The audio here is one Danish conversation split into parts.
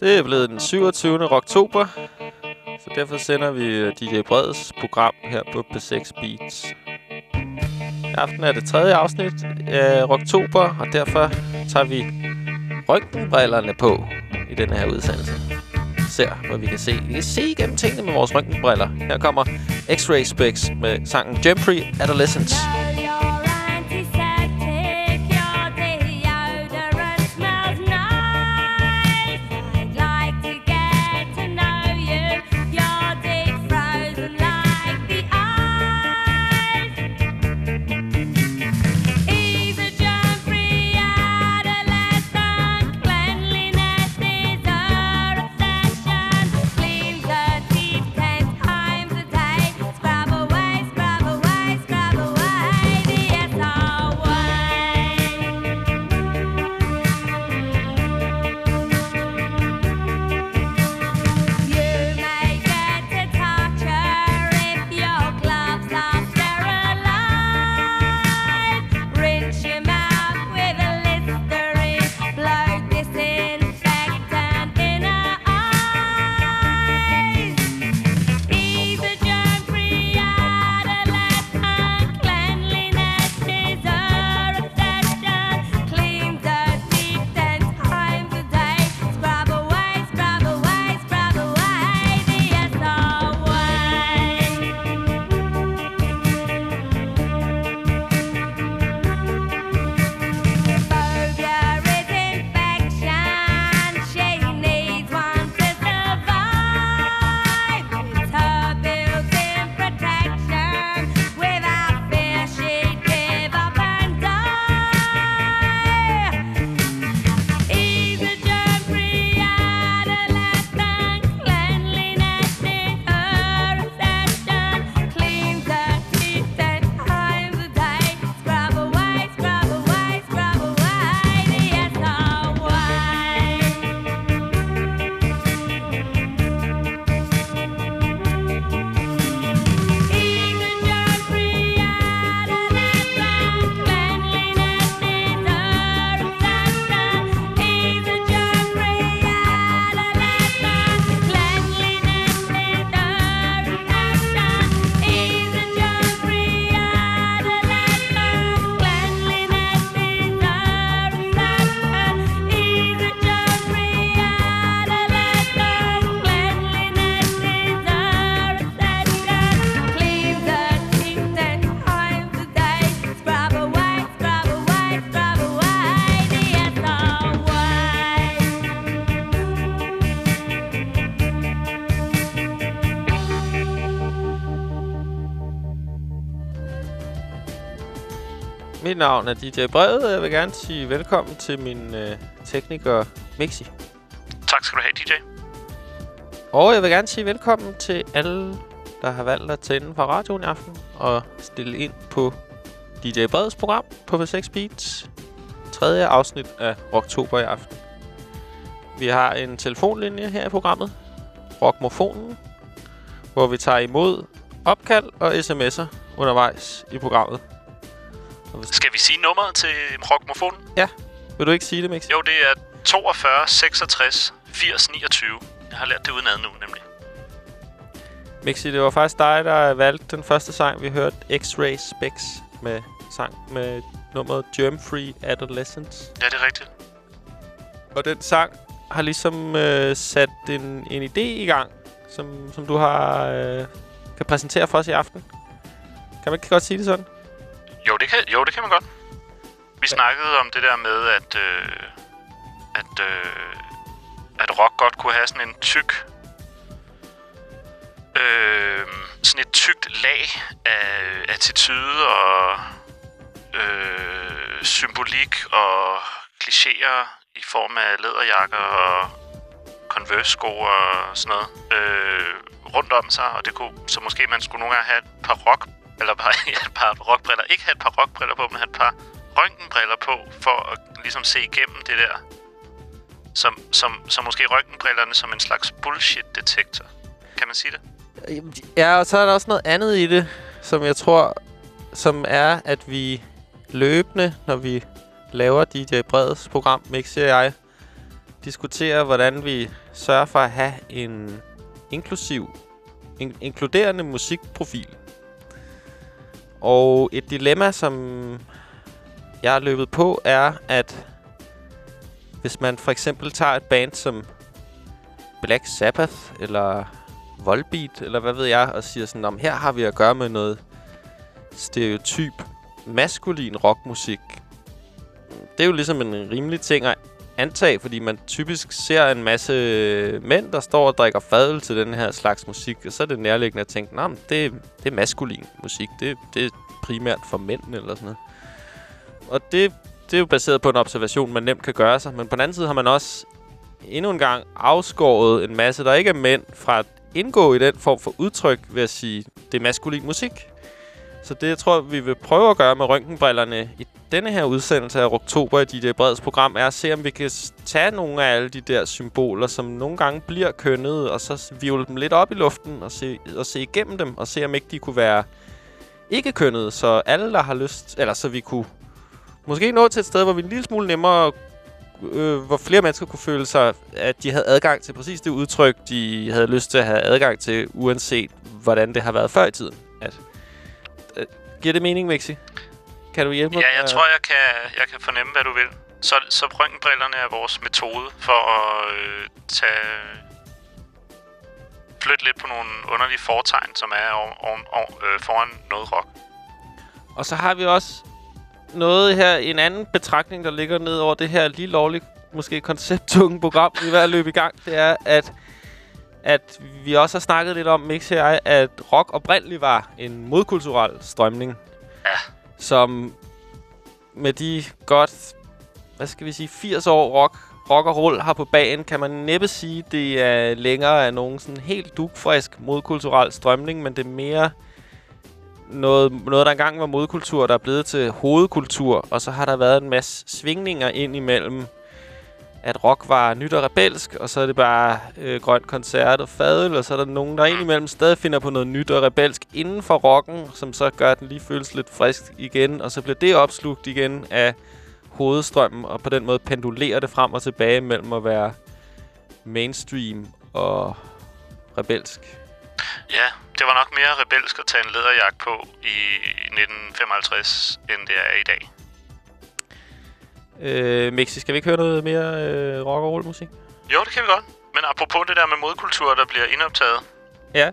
Det er blevet den 27. oktober, så derfor sender vi øh, DJ Breds program her på P6 Beats. I aften er det tredje afsnit af oktober, og derfor tager vi røntgenbrillerne på i den her udsendelse. Ser, hvad vi kan se. Vi kan se igennem tingene med vores røntgenbriller. Her kommer X-Ray Specs med sangen Jumpree Adolescence. Navn er DJ Brevet, og jeg vil gerne sige velkommen til min øh, tekniker Mixi. Tak skal du have, DJ. Og jeg vil gerne sige velkommen til alle, der har valgt at tænde for radioen i aften og stille ind på DJ Breds program på V6 Beats. Tredje afsnit af Oktober i aften. Vi har en telefonlinje her i programmet, Rockmofonen, hvor vi tager imod opkald og sms'er undervejs i programmet. Skal vi sige nummeret til Rockmofonen? Ja. Vil du ikke sige det, Mix? Jo, det er 42 66 80 29. Jeg har lært det udenad nu, nemlig. Mixi, det var faktisk dig, der valgte den første sang, vi hørte, X-Ray Specs, med sang med nummeret Germ-Free Adolescence. Ja, det er rigtigt. Og den sang har ligesom øh, sat en, en idé i gang, som, som du har øh, kan præsentere for os i aften. Kan man ikke godt sige det sådan? Jo, det kan, jo, det kan man godt. Vi ja. snakkede om det der med, at, øh, at, øh, at rock godt kunne have sådan en tyk... Øh, sådan et tykt lag af attitude og øh, symbolik og klichéer i form af læderjakker og Converse-sko og sådan noget øh, rundt om sig. Og det kunne, så måske man skulle nogle gange have et par rock eller bare et par rockbriller. Ikke have et par rockbriller på, men have et par røntgenbriller på, for at ligesom se igennem det der. Som, som, som måske røntgenbrillerne som en slags bullshit-detektor. Kan man sige det? Ja, og så er der også noget andet i det, som jeg tror, som er, at vi løbende, når vi laver DJ Breds program, Mixer jeg, diskuterer, hvordan vi sørger for at have en inklusiv, in inkluderende musikprofil. Og et dilemma, som jeg har løbet på, er, at hvis man for eksempel tager et band som Black Sabbath, eller Volbeat, eller hvad ved jeg, og siger sådan, om her har vi at gøre med noget stereotyp maskulin rockmusik. Det er jo ligesom en rimelig ting at antage, fordi man typisk ser en masse mænd, der står og drikker fadel til den her slags musik, og så er det nærliggende at tænke, nej, det, det er maskulin musik. Det, det er primært for mænd eller sådan noget. Og det, det er jo baseret på en observation, man nemt kan gøre sig. Men på den anden side har man også endnu en gang afskåret en masse, der ikke er mænd, fra at indgå i den form for udtryk ved at sige, det er maskulin musik. Så det, jeg tror, vi vil prøve at gøre med røntgenbrillerne i denne her udsendelse af oktober i DJ Breds program, er at se, om vi kan tage nogle af alle de der symboler, som nogle gange bliver kønnet, og så vivle dem lidt op i luften og se, og se igennem dem, og se, om ikke de kunne være ikke kønnet, så alle, der har lyst, eller så vi kunne måske nå til et sted, hvor vi en lille smule nemmere, øh, hvor flere mennesker kunne føle sig, at de havde adgang til præcis det udtryk, de havde lyst til at have adgang til, uanset hvordan det har været før i tiden. Giver det mening, Mixi? Kan du hjælpe mig? Ja, jeg tror, jeg kan, jeg kan fornemme, hvad du vil. Så, så røntgenbrillerne er vores metode for at øh, tage flytte lidt på nogle underlige fortegn, som er oven, oven, oven, øh, foran noget rock. Og så har vi også noget her, en anden betragtning, der ligger ned over det her lige lovligt, måske koncepttunge program, vi er ved at løbe i gang. Det er, at, at vi også har snakket lidt om, Mix jeg, at rock oprindeligt var en modkulturel strømning. Ja. Som med de godt, hvad skal vi sige, 80 år rock, rock og roll har på banen, kan man næppe sige, det er længere af nogen sådan helt dugfrisk modkulturel strømning, men det er mere noget, noget, der engang var modkultur, der er blevet til hovedkultur, og så har der været en masse svingninger ind imellem, at rock var nyt og rebelsk, og så er det bare øh, grønt koncert og fadel, og så er der nogen, der indimellem stadig finder på noget nyt og rebelsk inden for rocken, som så gør, at den lige føles lidt frisk igen, og så bliver det opslugt igen af hovedstrømmen, og på den måde pendulerer det frem og tilbage mellem at være mainstream og rebelsk. Ja, det var nok mere rebelsk at tage en læderjagt på i 1955, end det er i dag. Øh, Mixi, skal vi ikke høre noget mere øh, rock og roll musik? Jo, det kan vi godt. Men apropos det der med modkultur, der bliver indoptaget Ja.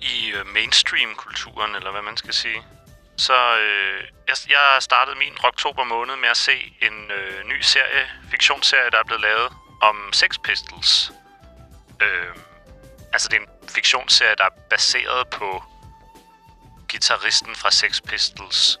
i øh, mainstream-kulturen, eller hvad man skal sige, så øh, jeg, jeg startede min Rocktober måned med at se en øh, ny serie, fiktionsserie, der er blevet lavet om Sex Pistols. Øh, altså, det er en fiktionsserie, der er baseret på gitarristen fra Sex Pistols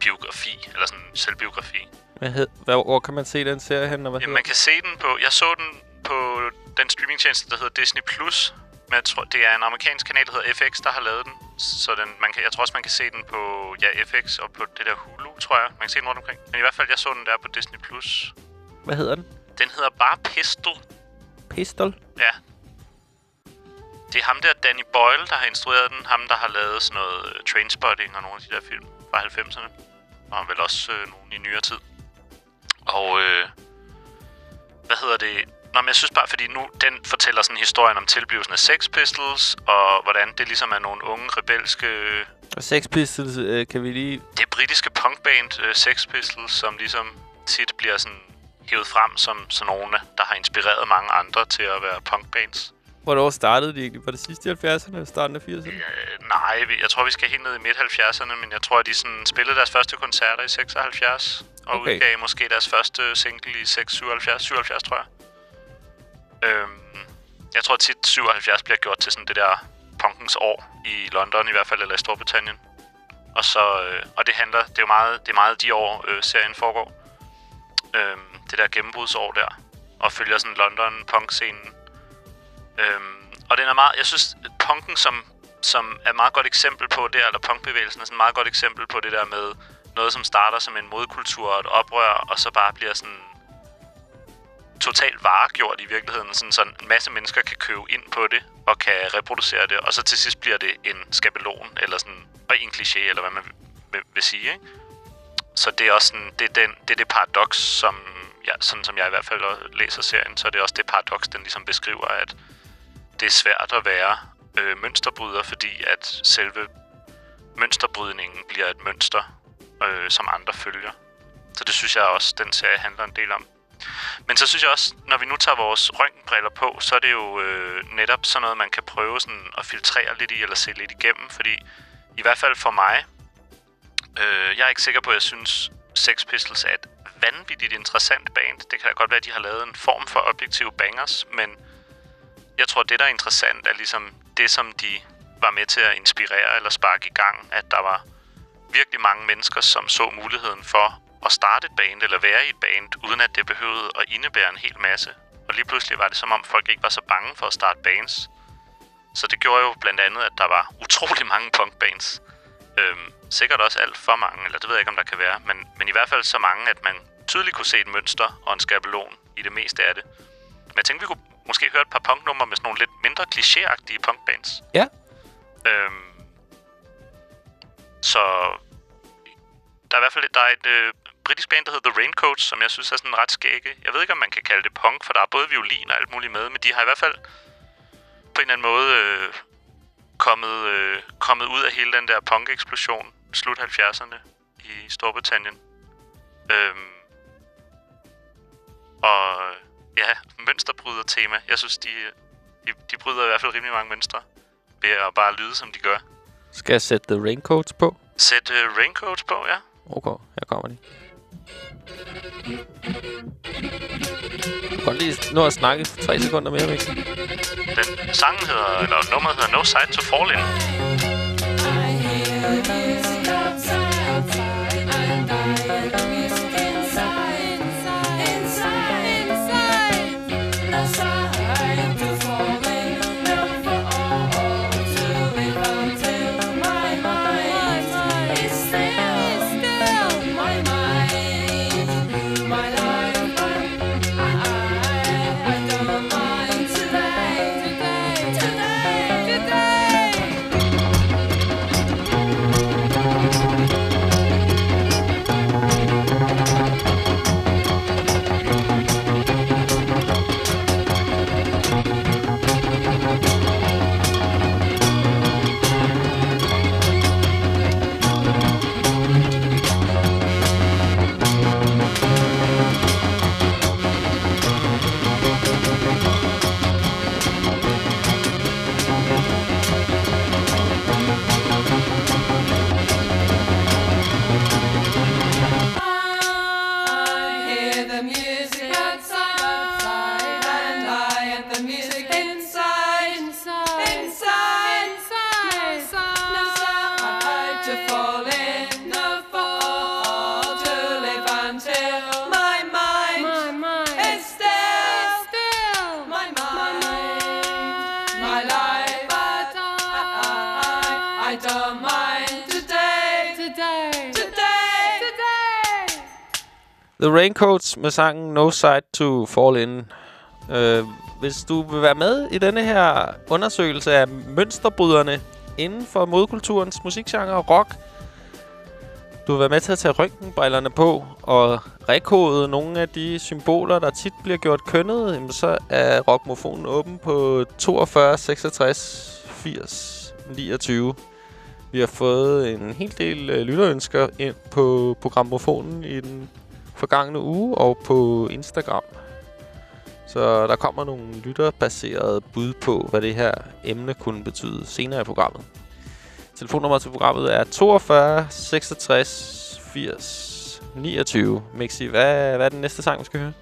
biografi, eller sådan selvbiografi. Hvad hed, hvad, hvor kan man se den serie hen, og hvad hedder man kan se den på... Jeg så den på den streamingtjeneste, der hedder Disney+. Plus. Men jeg tror, det er en amerikansk kanal, der hedder FX, der har lavet den. Så den, man kan, jeg tror også, man kan se den på ja, FX og på det der Hulu, tror jeg. Man kan se den rundt omkring. Men i hvert fald, jeg så den der på Disney+. Plus. Hvad hedder den? Den hedder bare Pistol. Pistol? Ja. Det er ham der, Danny Boyle, der har instrueret den. Ham, der har lavet sådan noget uh, Trainspotting og nogle af de der film fra 90'erne. Og vel også uh, nogle i nyere tid. Og øh, hvad hedder det? Nå, men jeg synes bare, fordi nu, den fortæller sådan historien om tilblivelsen af Sex Pistols, og hvordan det ligesom er nogle unge, rebelske... Og Sex Pistols øh, kan vi lige... Det britiske punkband øh, Sex Pistols, som ligesom tit bliver sådan hævet frem som sådan nogle, der har inspireret mange andre til at være punkbands. Hvornår startede de egentlig? Var det sidste i 70'erne eller starten af 80'erne? Øh, nej, jeg tror, vi skal helt ned i midt-70'erne, men jeg tror, at de sådan spillede deres første koncerter i 76, og Okay. udgav måske deres første single i 6, 77, 77, tror jeg. Øhm, jeg tror tit 77 bliver gjort til sådan det der punkens år i London i hvert fald, eller i Storbritannien. Og så, øh, og det handler, det er jo meget, det er meget de år, øh, serien foregår. Øhm, det der gennembrudsår der, og følger sådan London punk-scenen. Øhm, og den er meget, jeg synes, punken som, som er et meget godt eksempel på det, eller punkbevægelsen er sådan et meget godt eksempel på det der med noget, som starter som en modkultur og et oprør, og så bare bliver sådan totalt varegjort i virkeligheden, sådan, så en masse mennesker kan købe ind på det, og kan reproducere det, og så til sidst bliver det en skabelon, eller sådan, og en kliché, eller hvad man vil, vil, vil sige, ikke? Så det er også sådan, det er, den, det er det paradoks, som ja, sådan som jeg i hvert fald læser serien, så er det også det paradoks, den ligesom beskriver, at det er svært at være øh, mønsterbryder, fordi at selve mønsterbrydningen bliver et mønster, øh, som andre følger. Så det synes jeg også, den serie handler en del om. Men så synes jeg også, når vi nu tager vores røntgenbriller på, så er det jo øh, netop sådan noget, man kan prøve sådan at filtrere lidt i, eller se lidt igennem. Fordi i hvert fald for mig, øh, jeg er ikke sikker på, at jeg synes, Sex Pistols er et vanvittigt interessant band. Det kan da godt være, at de har lavet en form for objektive bangers, men jeg tror, det der er interessant, er ligesom det, som de var med til at inspirere eller sparke i gang, at der var virkelig mange mennesker, som så muligheden for at starte et band eller være i et band, uden at det behøvede at indebære en hel masse. Og lige pludselig var det som om folk ikke var så bange for at starte bands. Så det gjorde jo blandt andet, at der var utrolig mange punkbands. Øhm, sikkert også alt for mange, eller det ved jeg ikke, om der kan være. Men, men i hvert fald så mange, at man tydeligt kunne se et mønster og en skabelon i det meste af det. Men jeg tænkte, vi kunne måske høre et par punknumre med sådan nogle lidt mindre klichéagtige punkbands. Ja. Øhm, så der er i hvert fald der er et øh, britisk band, der hedder The Raincoats, som jeg synes er sådan ret skægge. Jeg ved ikke, om man kan kalde det punk, for der er både violin og alt muligt med, men de har i hvert fald på en eller anden måde øh, kommet, øh, kommet ud af hele den der punk-eksplosion slut 70'erne i Storbritannien. Øhm, og ja, mønsterbryder tema. Jeg synes, de, de, de bryder i hvert fald rimelig mange mønstre ved at bare lyde, som de gør. Skal jeg sætte The Raincoats på? Sæt uh, raincoats på, ja. Okay, her kommer de. Kan godt lige nå at snakke for tre sekunder mere, Mikkel. Den sangen hedder, eller nummeret hedder No Side to Fall In. I hear music outside, outside, and I The Raincoats med sangen No Side to Fall In. Øh, hvis du vil være med i denne her undersøgelse af mønsterbryderne inden for modkulturens musikgenre rock, du vil være med til at tage røntgenbrillerne på og rekode nogle af de symboler, der tit bliver gjort kønnet, jamen så er rockmofonen åben på 42 66 80 29. Vi har fået en hel del øh, lytterønsker ind på programmofonen i den forgangne uge og på Instagram. Så der kommer nogle lytterbaserede bud på, hvad det her emne kunne betyde senere i programmet. Telefonnummeret til programmet er 42 66 80 29. Mixi, hvad, hvad er den næste sang, vi skal høre?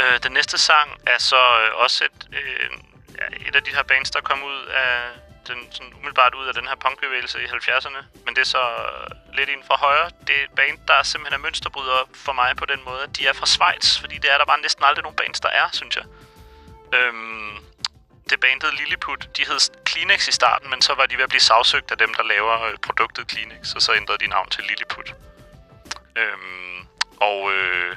Øh, den næste sang er så øh, også et, øh, et af de her bands, der kom ud af den, sådan umiddelbart ud af den her punkbevægelse i 70'erne. Men det er så øh, lidt inden fra højre. Det er et band, der simpelthen er mønsterbrydere for mig på den måde, at de er fra Schweiz. Fordi det er der bare næsten aldrig nogen bands, der er, synes jeg. Øhm, det bandet Lilliput, de hed Kleenex i starten, men så var de ved at blive sagsøgt af dem, der laver øh, produktet Kleenex, og så ændrede de navn til Lilliput. Øhm, og, øh,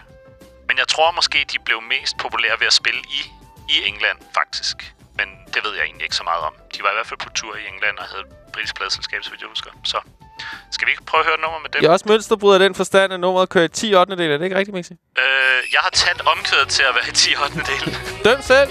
men jeg tror måske, de blev mest populære ved at spille i, i England, faktisk. Men det ved jeg egentlig ikke så meget om. De var i hvert fald på tur i England og havde et britisk pladselskab, så vidt jeg husker. Så Skal vi ikke prøve at høre et nummer med dem? Jeg er også mønsterbrud af den forstand, at nummeret kører i 10 8. del. Er det ikke rigtigt, Mixi? Øh, jeg har talt omkvædet til at være i 10 8. del. Døm selv!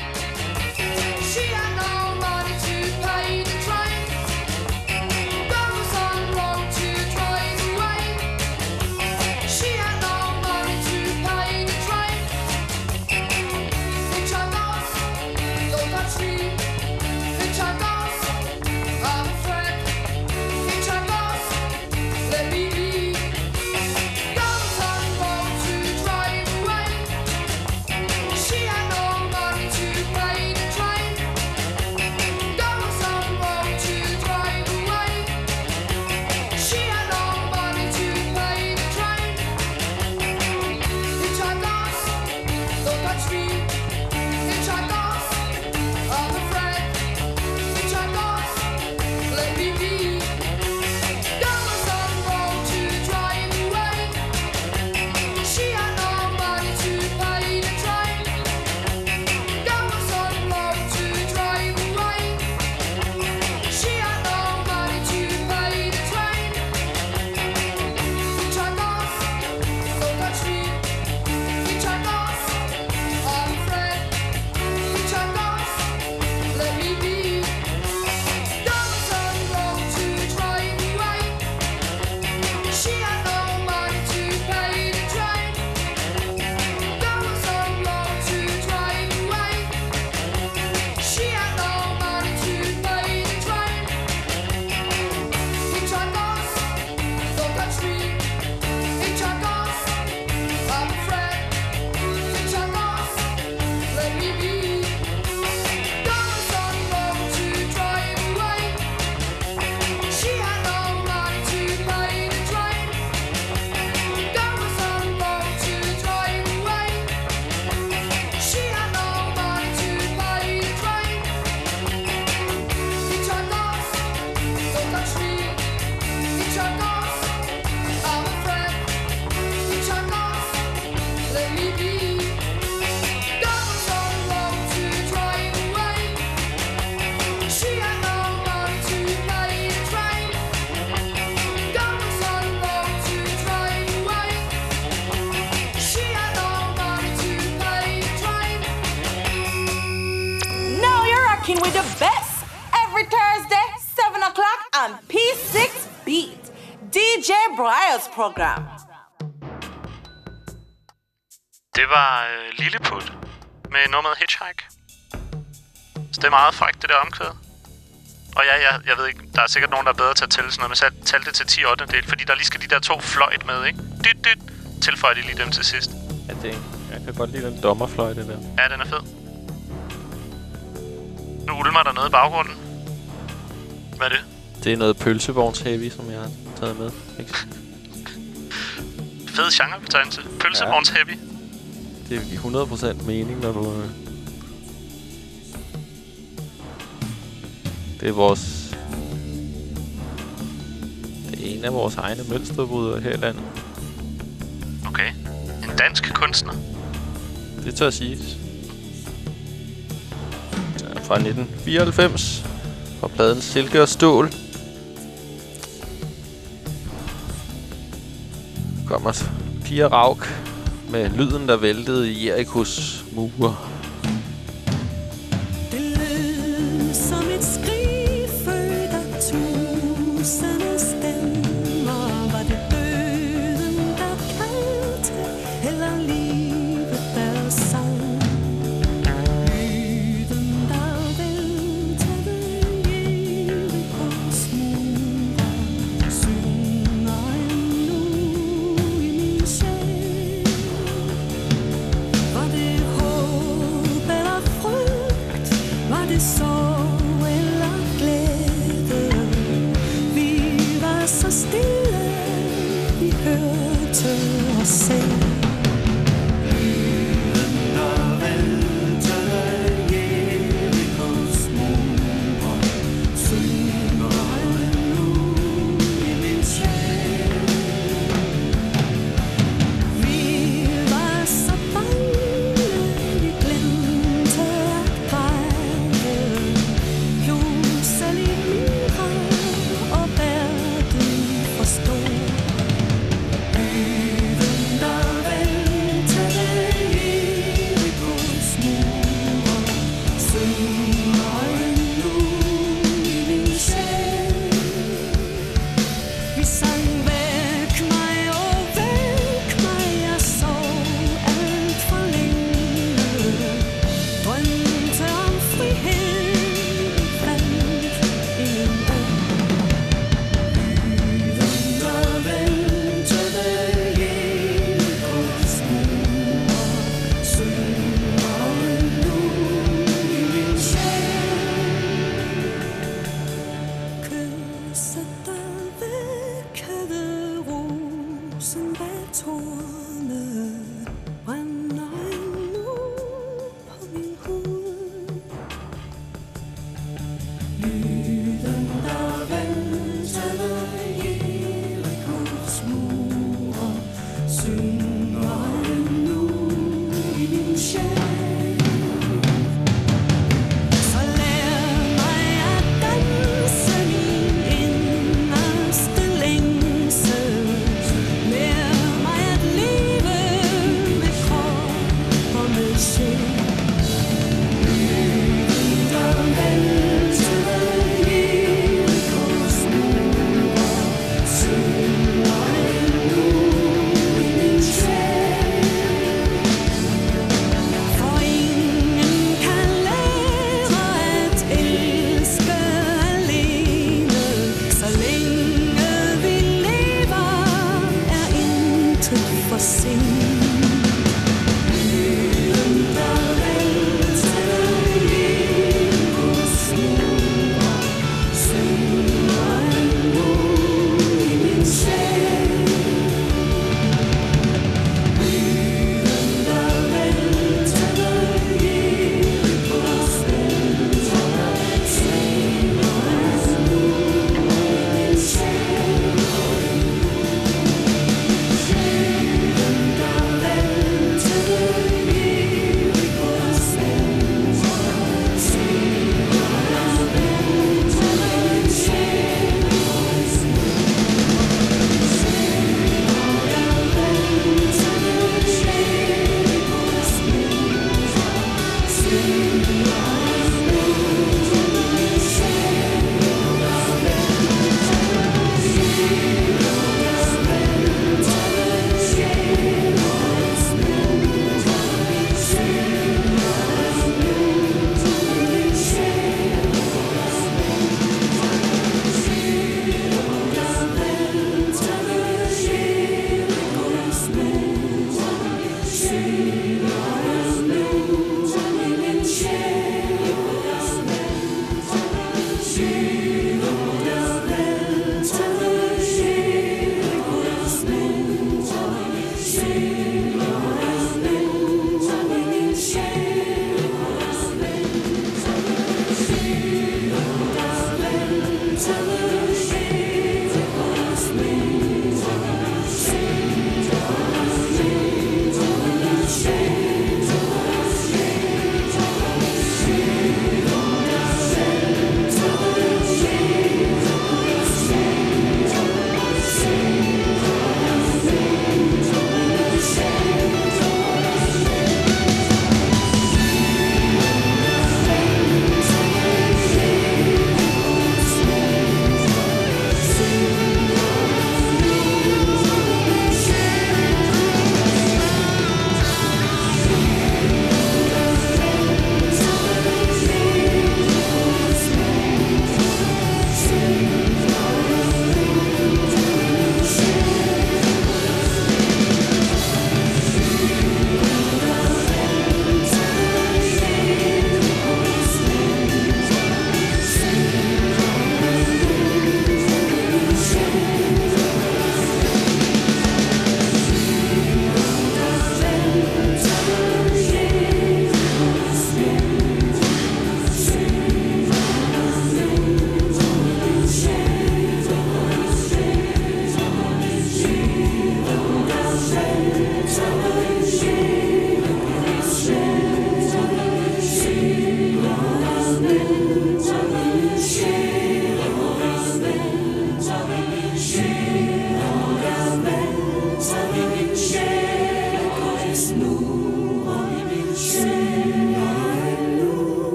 Program. Det var øh, Lilleput med nummeret Hitchhike. Så det er meget frækt, det der omkvæd. Og ja, jeg, jeg ved ikke, der er sikkert nogen, der er bedre til at tælle sådan noget, men så tal det til 10 8 del, fordi der lige skal de der to fløjt med, ikke? Dyt, dyt. Tilføjer de lige dem til sidst. Ja, det, jeg kan godt lide den dommerfløjte der. Ja, den er fed. Nu ulmer der noget i baggrunden. Hvad er det? Det er noget pølsevogns heavy, som jeg har taget med. Ikke? Fed genrebetegnelse. Pølsevogns heavy. Det er 100% mening, når du... øh, Det er vores... Det er en af vores egne mønsterbrydere her i landet. Okay. En dansk kunstner. Det tør siges. Ja, fra 1994. Fra pladen Silke og Stål. Kommer Pia Rauk med lyden, der væltede i Jerikos mure.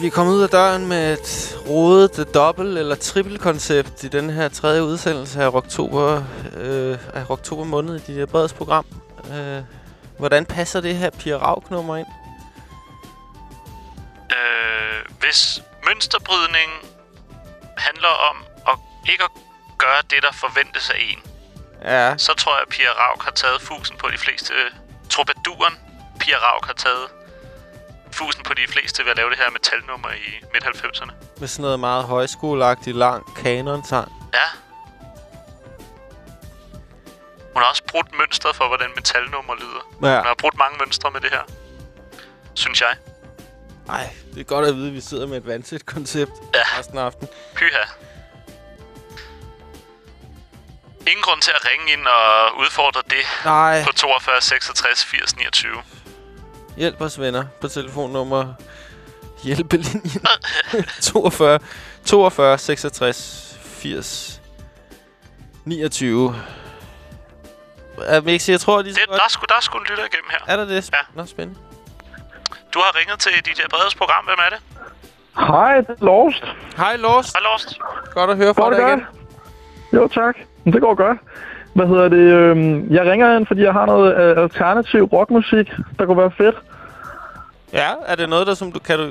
Vi er kommet ud af døren med et rodet dobbelt- eller trippelkoncept i den her tredje udsendelse af Rocktober, øh, af Rocktober måned i dit breds program. Øh, hvordan passer det her Pia Rauk-nummer ind? Øh, hvis mønsterbrydning handler om at ikke at gøre det, der forventes af en, Ja, så tror jeg, at Pia Rauk har taget fusen på de fleste... Troubadouren Pia Rauk har taget fusen på de fleste ved at lave det her metalnummer i midt-90'erne. med sådan noget meget højskoleagtig lang kanon-sang. Ja. Hun har også brudt mønstret for, hvordan metalnummer lyder. Ja. Hun har brudt mange mønstre med det her. Synes jeg. Ej, det er godt at vide, at vi sidder med et vandsæt koncept Ja. resten af aftenen. Pyha. Ingen grund til at ringe ind og udfordre det Nej, på 42 66 80 29. hjælp os venner på telefonnummer hjælpelinjen 42 42 66 80 29. Uh, Mixi, jeg tror, de Det, der, er sgu, der er sgu en lytter igennem her. Er der det? Ja. Nå, spændende. Du har ringet til DJ Bredes program. Hvem er det? Hej, det er Lost. Hej, Lars. Hej, Lost. Godt at høre fra dig godt? igen. Jo, tak. Men Det går godt. Hvad hedder det? øhm, Jeg ringer ind, fordi jeg har noget øh, alternativ rockmusik, der kunne være fedt. Ja, er det noget, der som du kan du...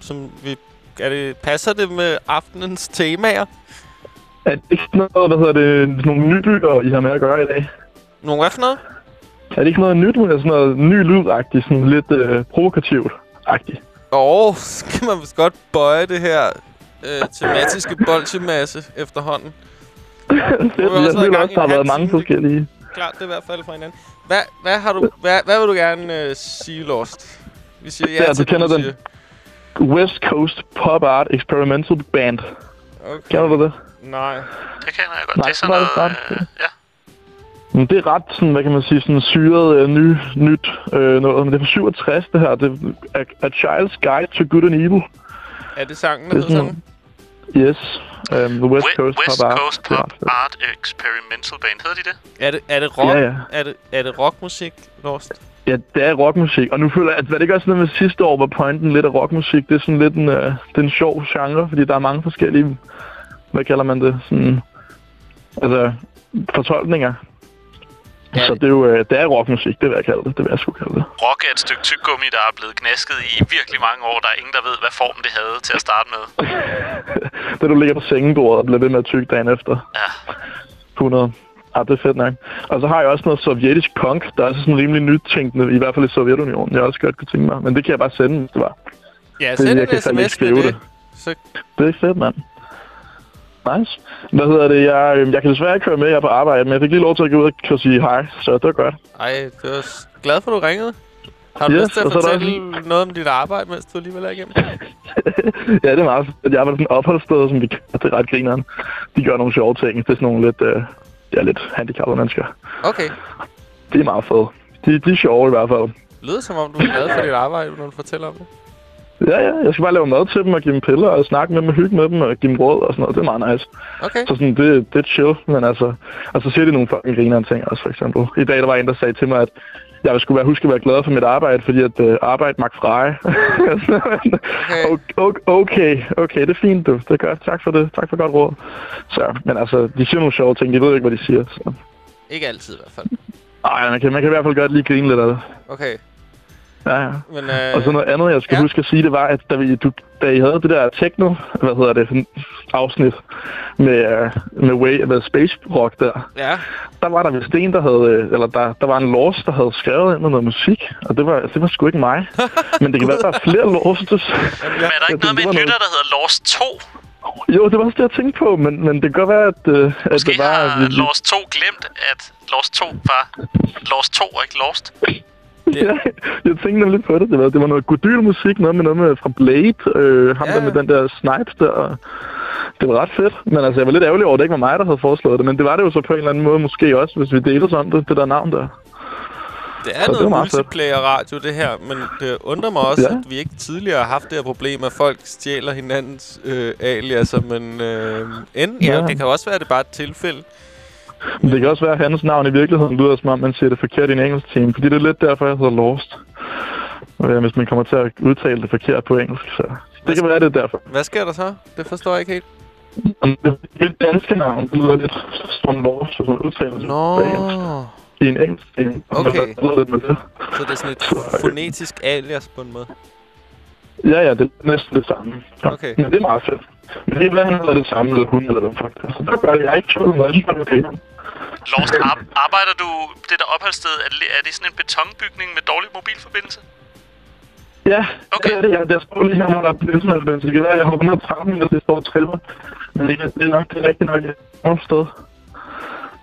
Som vi, er det, passer det med aftenens temaer? Er det ikke noget, hvad hedder det, nogle nybyer, I har med at gøre i dag? Nogle hvad for noget? Er det ikke noget nyt, men er sådan noget ny lydagtigt, sådan lidt øh, provokativt-agtigt? Åh, oh, skal man vist godt bøje det her øh, tematiske bolsjemasse efterhånden. Også jeg føler også, der har været mange forskellige. Klart, det er i hvert fald fra hinanden. Hvad, hvad, har du, hvad, hvad vil du gerne øh, sige, Lost? Vi siger ja Ja, til du det, kender du den. siger. West Coast Pop Art Experimental Band. Okay. Kender du det? Nej. Det kender jeg godt. Nej, det er sådan det noget... snart. Øh, ja. Men det er ret sådan, hvad kan man sige, sådan syret øh, ny, nyt øh, noget. Men det er fra 67, det her. Det er A, A Child's Guide to Good and Evil. Er det sangen, der Det er hedder sådan sådan? Yes. Um, the West We- Coast West Pop Art. Coast Det er Pop. Art Experimental Band. Hedder de det? Er det, er det rock? Ja, ja. Er det, er det rockmusik, Lost? Ja, det er rockmusik. Og nu føler jeg, at var det ikke også noget med sidste år, var pointen lidt af rockmusik? Det er sådan lidt en, øh, det er en sjov genre, fordi der er mange forskellige, hvad kalder man det, sådan, altså, fortolkninger. Ja. Så det er jo, øh, det er rockmusik, det vil jeg kalde det. Det vil jeg sgu kalde det. Rock er et stykke tyggegummi, der er blevet knasket i virkelig mange år. Der er ingen, der ved, hvad form det havde til at starte med. det du ligger på sengebordet og bliver ved med at tygge dagen efter. Ja. 100. Ah, det er fedt nok. Og så har jeg også noget sovjetisk punk, der er også sådan rimelig nytænkende, i hvert fald i Sovjetunionen. Jeg også godt kunne tænke mig. Men det kan jeg bare sende, hvis det var. Ja, Det- send jeg en sms med skrive det. det. Så, Det er fedt, mand. Nice. Hvad hedder det? Jeg, øhm, jeg kan desværre ikke køre med jer på arbejde, men jeg fik lige lov til at gå ud og sige hej, så det var godt. ej, det var glad for, at du ringede. Har du Yes, lyst til at fortælle noget om dit arbejde, mens du alligevel er igennem? ja, det er meget fedt. Jeg arbejder på sådan et opholdssted, som vi det er ret grineren. De gør nogle sjove ting. Det er sådan nogle lidt, øh, ja, lidt handicappede mennesker. Okay. Det er meget fedt. De, de er sjove i hvert fald. Lyder som om, du er glad for dit arbejde, når du fortæller om det. Ja, ja. Jeg skal bare lave mad til dem og give dem piller og snakke med dem og hygge med dem og give dem råd og sådan noget. Det er meget nice. Okay. Så sådan, det, det er chill, men altså... Og så siger de nogle fucking grinerne ting også, for eksempel. I dag der var en, der sagde til mig, at jeg skulle være, huske at være glad for mit arbejde, fordi at uh, arbejde mag freje. okay. okay, okay, det er fint, du. Det er godt. Tak for det. Tak for godt råd. Så, men altså, de siger nogle sjove ting. De ved ikke, hvad de siger. Så. Ikke altid i hvert fald. Ej, man kan, man kan i hvert fald godt lige grine lidt af det. Okay. Ja, ja. Men, øh, Og så noget andet, jeg skal ja. huske at sige, det var, at da, vi, du, da I havde det der techno, hvad hedder det, sådan afsnit med, øh, med, way, med space rock der, Ja. der var der vist en, der havde, øh, eller der, der var en lors, der havde skrevet ind med noget musik, og det var, det var sgu ikke mig. Men det kan være, der er flere lorses. Jamen, Men ja. er der ikke det noget med en noget- lytter, der hedder Lost 2? Jo, det var også det, jeg tænkte på, men, men det kan godt være, at, øh, at Måske det var... har vi- vi- Lost 2 glemt, at Lost 2 var Lost 2 og ikke Lost. Ja, jeg tænkte nemlig på det. Det var, det var noget Godyl-musik, noget med noget med fra Blade. Øh, ham Ja. der med den der Snipes der. og Det var ret fedt. Men altså, jeg var lidt ærgerlig over, at det ikke var mig, der havde foreslået det. Men det var det jo så på en eller anden måde måske også, hvis vi delte om det, det der navn der. Det er Så det noget multiplayer-radio, det her, men det undrer mig også, Ja. at vi ikke tidligere har haft det her problem, at folk stjæler hinandens øh, aliaser, men øh, enten, ja. Ja. det kan også være, at det er bare et tilfælde. Men det kan også være, at hans navn i virkeligheden lyder som om, man siger det forkert i en engelsk team. Fordi det er lidt derfor, jeg hedder Lost. Øh, Hvis man kommer til at udtale det forkert på engelsk. Så det kan være, det er derfor. Hvad sker der så? Det forstår jeg ikke helt. Det mit danske navn det lyder lidt som Lost, hvis man udtaler det Nå, på engelsk. I en engelsk team. Og Okay. man lyder lidt med det. så det er sådan et fonetisk alias på en måde. Ja, ja, det er næsten det samme. Ja. Okay. Men det er meget fedt. Men det er, hvad han hedder det samme, eller hun, eller fuck er. Så der gør jeg ikke tvivl hvad jeg er okay. Lost, ar- arbejder du det der opholdssted? Er det, er det sådan en betonbygning med dårlig mobilforbindelse? Ja, Okay. det er det. Jeg, jeg står lige her, hvor der er være, jeg ad trappen, hvis det står og triller. Men det, er- det er nok det er rigtigt nok et sted.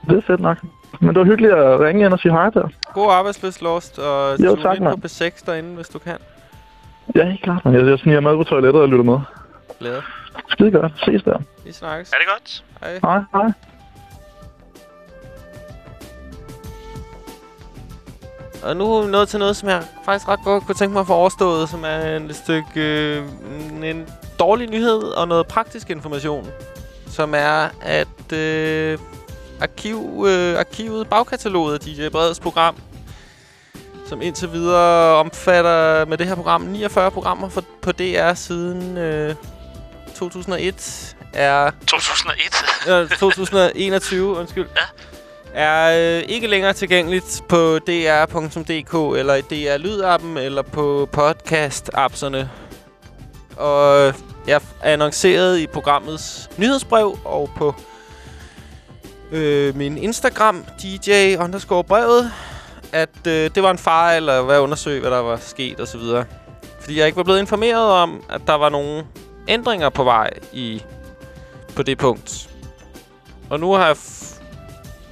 Det er fedt nok. Men det var hyggeligt at ringe ind og sige hej der. God arbejdsløs, Lost, og Jo, tak, ind på mand. B6 derinde, hvis du kan. Ja, helt klart. Man. Jeg, jeg sniger med på toilettet og lytter med. Glæder. Skide godt. Ses der. Vi snakkes. Er det godt? Hej. Hej, hej. Og nu er vi nået til noget, som jeg faktisk ret godt kunne tænke mig at få overstået, som er en stykke øh, en- en dårlig nyhed og noget praktisk information. Som er, at øh, arkiv, øh, arkivet bagkataloget af DJ Breds program, som indtil videre omfatter med det her program 49 programmer for, på DR siden øh, 2001, er 2001? øh, 2021, undskyld. Er øh, ikke længere tilgængeligt på dr.dk, eller i DR Lydappen, eller på podcast-appserne. Og jeg er annonceret i programmets nyhedsbrev, og på øh, min Instagram, DJ underscore brevet, at øh, det var en fejl, eller hvad undersøge, hvad der var sket osv. Fordi jeg ikke var blevet informeret om, at der var nogle ændringer på vej i på det punkt. Og nu har jeg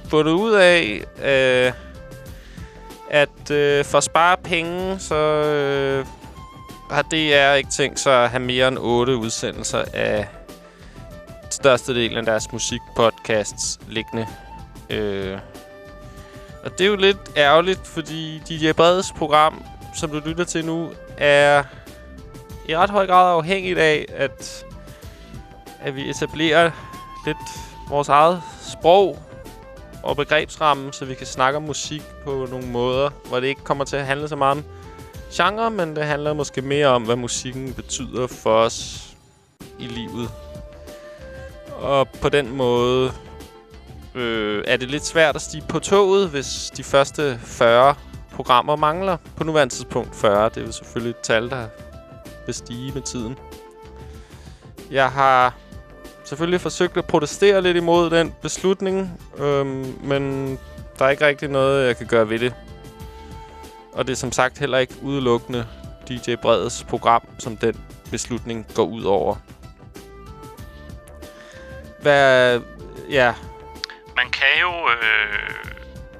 fundet ud af, øh, at øh, for at spare penge, så øh, har DR ikke tænkt sig at have mere end 8 udsendelser af størstedelen af deres musikpodcasts liggende. Øh. Og det er jo lidt ærgerligt, fordi DJ Breds program, som du lytter til nu, er i ret høj grad afhængigt af, at at vi etablerer lidt vores eget sprog og begrebsramme, så vi kan snakke om musik på nogle måder, hvor det ikke kommer til at handle så meget om genre, men det handler måske mere om, hvad musikken betyder for os i livet. Og på den måde øh, er det lidt svært at stige på toget, hvis de første 40 programmer mangler. På nuværende tidspunkt 40, det er jo selvfølgelig et tal, der vil stige med tiden. Jeg har selvfølgelig forsøgt at protestere lidt imod den beslutning, øhm, men der er ikke rigtig noget, jeg kan gøre ved det. Og det er som sagt heller ikke udelukkende DJ Breds program, som den beslutning går ud over. Hvad... Ja, Man kan jo... Øh,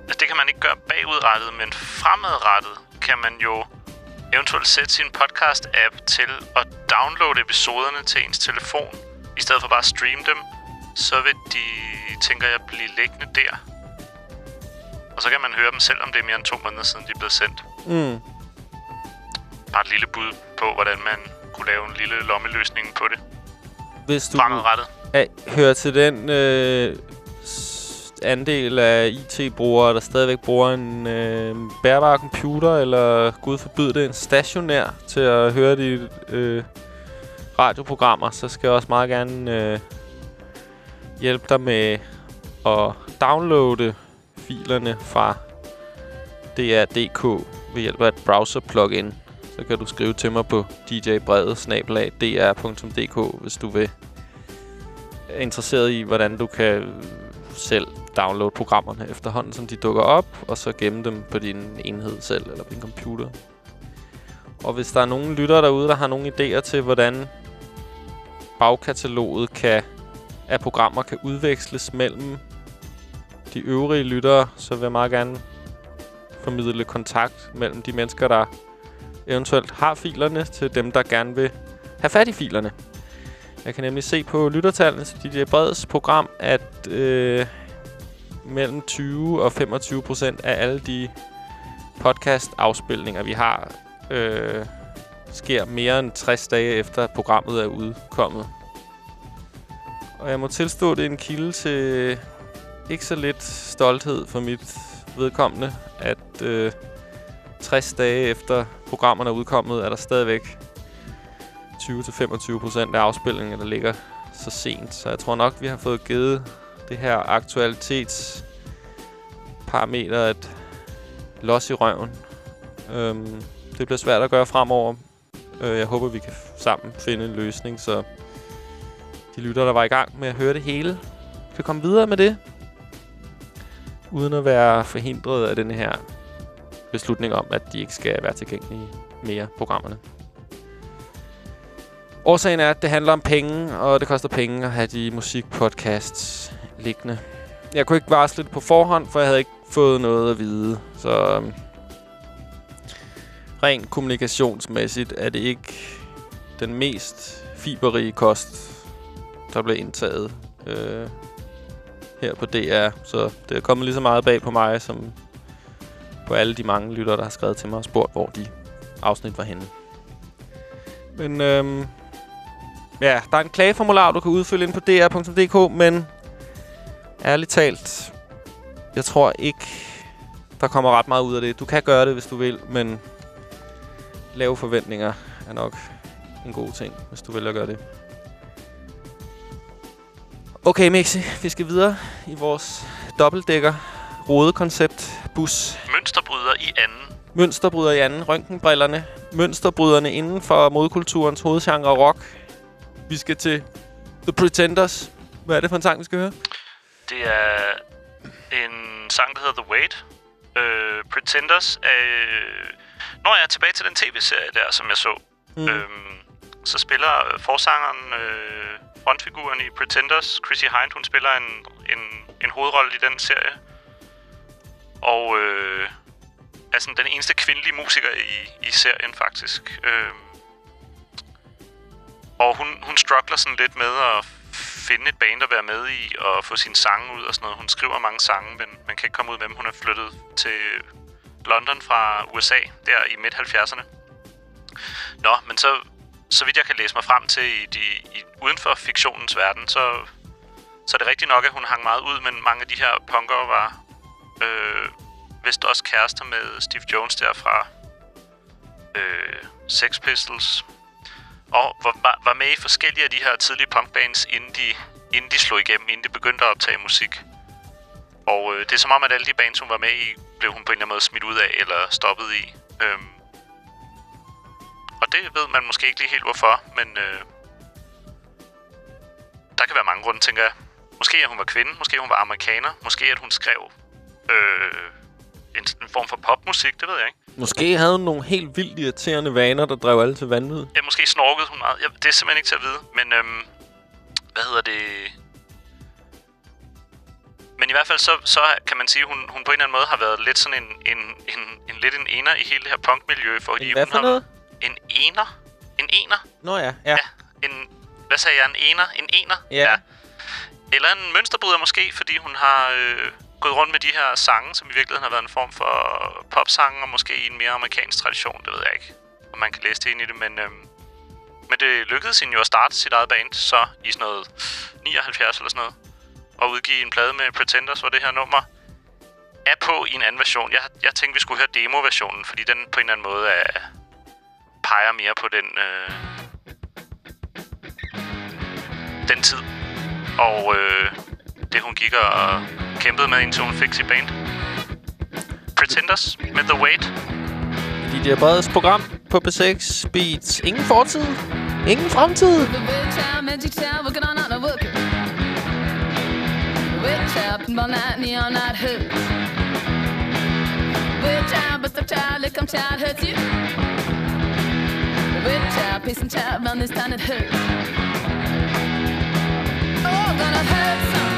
altså det kan man ikke gøre bagudrettet, men fremadrettet kan man jo eventuelt sætte sin podcast-app til at downloade episoderne til ens telefon, i stedet for bare at streame dem. Så vil de, tænker jeg, blive liggende der. Og så kan man høre dem, selvom det er mere end to måneder siden, de er blevet sendt. mm, Bare et lille bud på, hvordan man kunne lave en lille lommeløsning på det hvis du fremadrettet. er, hører til den øh, andel af IT-brugere, der stadigvæk bruger en øh, bærbar computer, eller gud forbyde det, en stationær til at høre de øh, radioprogrammer, så skal jeg også meget gerne øh, hjælpe dig med at downloade filerne fra DR.dk ved hjælp af et browser-plugin. Så kan du skrive til mig på djbrede-dr.dk, hvis du vil er interesseret i, hvordan du kan selv downloade programmerne efterhånden, som de dukker op, og så gemme dem på din enhed selv, eller på din computer. Og hvis der er nogen lyttere derude, der har nogle idéer til, hvordan bagkataloget kan, af programmer kan udveksles mellem de øvrige lyttere, så vil jeg meget gerne formidle kontakt mellem de mennesker, der eventuelt har filerne, til dem, der gerne vil have fat i filerne. Jeg kan nemlig se på lyttertallene til DJ Breds program, at øh, mellem 20 og 25 procent af alle de podcast-afspilninger, vi har, øh, sker mere end 60 dage efter programmet er udkommet. Og jeg må tilstå, det er en kilde til ikke så lidt stolthed for mit vedkommende, at øh, 60 dage efter programmerne er udkommet, er der stadigvæk 20-25 procent af afspilningen, der ligger så sent. Så jeg tror nok, vi har fået givet det her aktualitetsparameter at los i røven. Øhm, det bliver svært at gøre fremover. Øh, jeg håber, vi kan sammen finde en løsning, så de lytter, der var i gang med at høre det hele, kan komme videre med det, uden at være forhindret af den her beslutning om, at de ikke skal være tilgængelige mere, programmerne. Årsagen er, at det handler om penge, og det koster penge at have de musikpodcasts liggende. Jeg kunne ikke varsle det på forhånd, for jeg havde ikke fået noget at vide. Så øhm, rent kommunikationsmæssigt er det ikke den mest fiberrige kost, der blev indtaget øh, her på DR. Så det er kommet lige så meget bag på mig, som på alle de mange lyttere, der har skrevet til mig og spurgt, hvor de afsnit var henne. Men øhm, ja, der er en klageformular, du kan udfylde ind på dr.dk, men ærligt talt, jeg tror ikke, der kommer ret meget ud af det. Du kan gøre det, hvis du vil, men lave forventninger er nok en god ting, hvis du vælger at gøre det. Okay, Mixi, vi skal videre i vores dobbeltdækker rodekoncept bus. Mønsterbryder i anden. Mønsterbryder i anden, røntgenbrillerne. Mønsterbryderne inden for modkulturens hovedgenre rock. Vi skal til The Pretenders. Hvad er det for en sang, vi skal høre? Det er en sang, der hedder The Wait. Øh, Pretenders. Øh, når jeg er tilbage til den tv-serie der, som jeg så, Mm. øhm, så spiller øh, forsangeren, øh, frontfiguren i Pretenders, Chrissy Hind, hun spiller en, en, en hovedrolle i den serie. Og øh, er sådan den eneste kvindelige musiker i, i serien, faktisk. Øh, og hun, hun struggler sådan lidt med at finde et band at være med i og få sine sange ud og sådan noget. Hun skriver mange sange, men man kan ikke komme ud med dem. Hun er flyttet til London fra USA, der i midt-70'erne. Nå, men så, så vidt jeg kan læse mig frem til i de, i, uden for fiktionens verden, så, så er det rigtigt nok, at hun hang meget ud, men mange af de her punkere var øh, vist også kærester med Steve Jones der fra øh, Sex Pistols. Og var, var- med i forskellige af de her tidlige punkbands, inden de, inden de slog igennem, inden de begyndte at optage musik. Og øh, det er som om, at alle de bands, hun var med i, blev hun på en eller anden måde smidt ud af eller stoppet i. Øhm, og det ved man måske ikke lige helt hvorfor, men øh, der kan være mange grunde, tænker jeg. Måske at hun var kvinde, måske hun var amerikaner, måske at hun skrev øh, en, en form for popmusik, det ved jeg ikke. Måske havde hun nogle helt vildt irriterende vaner, der drev alle til vanvid. Ja, måske snorkede hun meget. Jeg, det er simpelthen ikke til at vide. Men, øhm, hvad hedder det? Men i hvert fald så, så kan man sige, at hun, hun på en eller anden måde har været lidt sådan en, en, en, en lidt en ener i hele det her punkmiljø. Fordi En hvad hun for har noget? En ener? En ener? Nå ja, ja. Ja. En, hvad sagde jeg? En ener? En ener? Ja. Eller en mønsterbryder måske, fordi hun har øh, gået rundt med de her sange, som i virkeligheden har været en form for popsange, og måske i en mere amerikansk tradition, det ved jeg ikke, om man kan læse det ind i det, men, øhm, men det lykkedes hende jo at starte sit eget band, så i sådan noget 79 eller sådan noget, og udgive en plade med Pretenders, hvor det her nummer er på i en anden version. Jeg, jeg tænkte, vi skulle høre demo-versionen, fordi den på en eller anden måde er, peger mere på den, øh, den tid, og øh, det hun gik og kæmpede med, indtil hun fik sit band. Pretenders med The Wait. DJ Breds program på P6 Beats. Ingen fortid. Ingen fremtid. On out pinball night, neon night hurts. Wait town, but the child, look, come child hurts you. Town, pacing child, around this time it hurts. Oh. Gonna hurt some.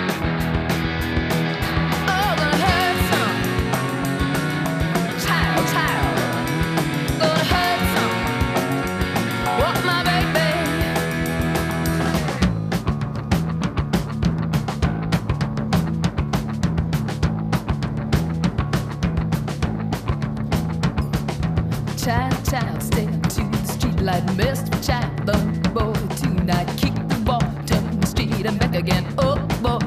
like. Child, the boy tonight. Kick the ball, turn the street and back again. Oh boy,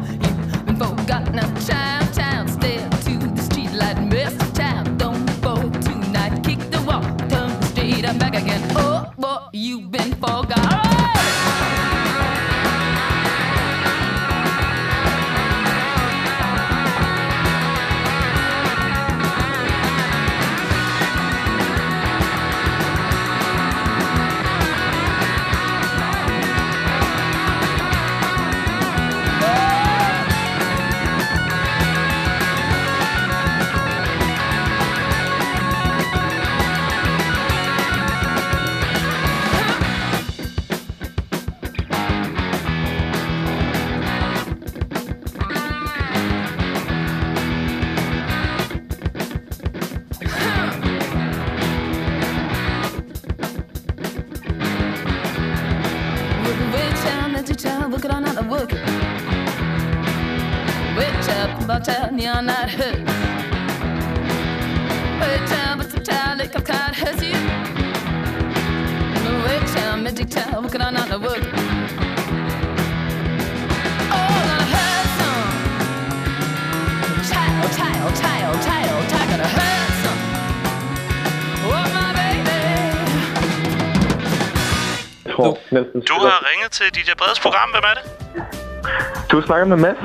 Du har ringet til DJ Breds program. Hvem er det? Du snakker med Mads.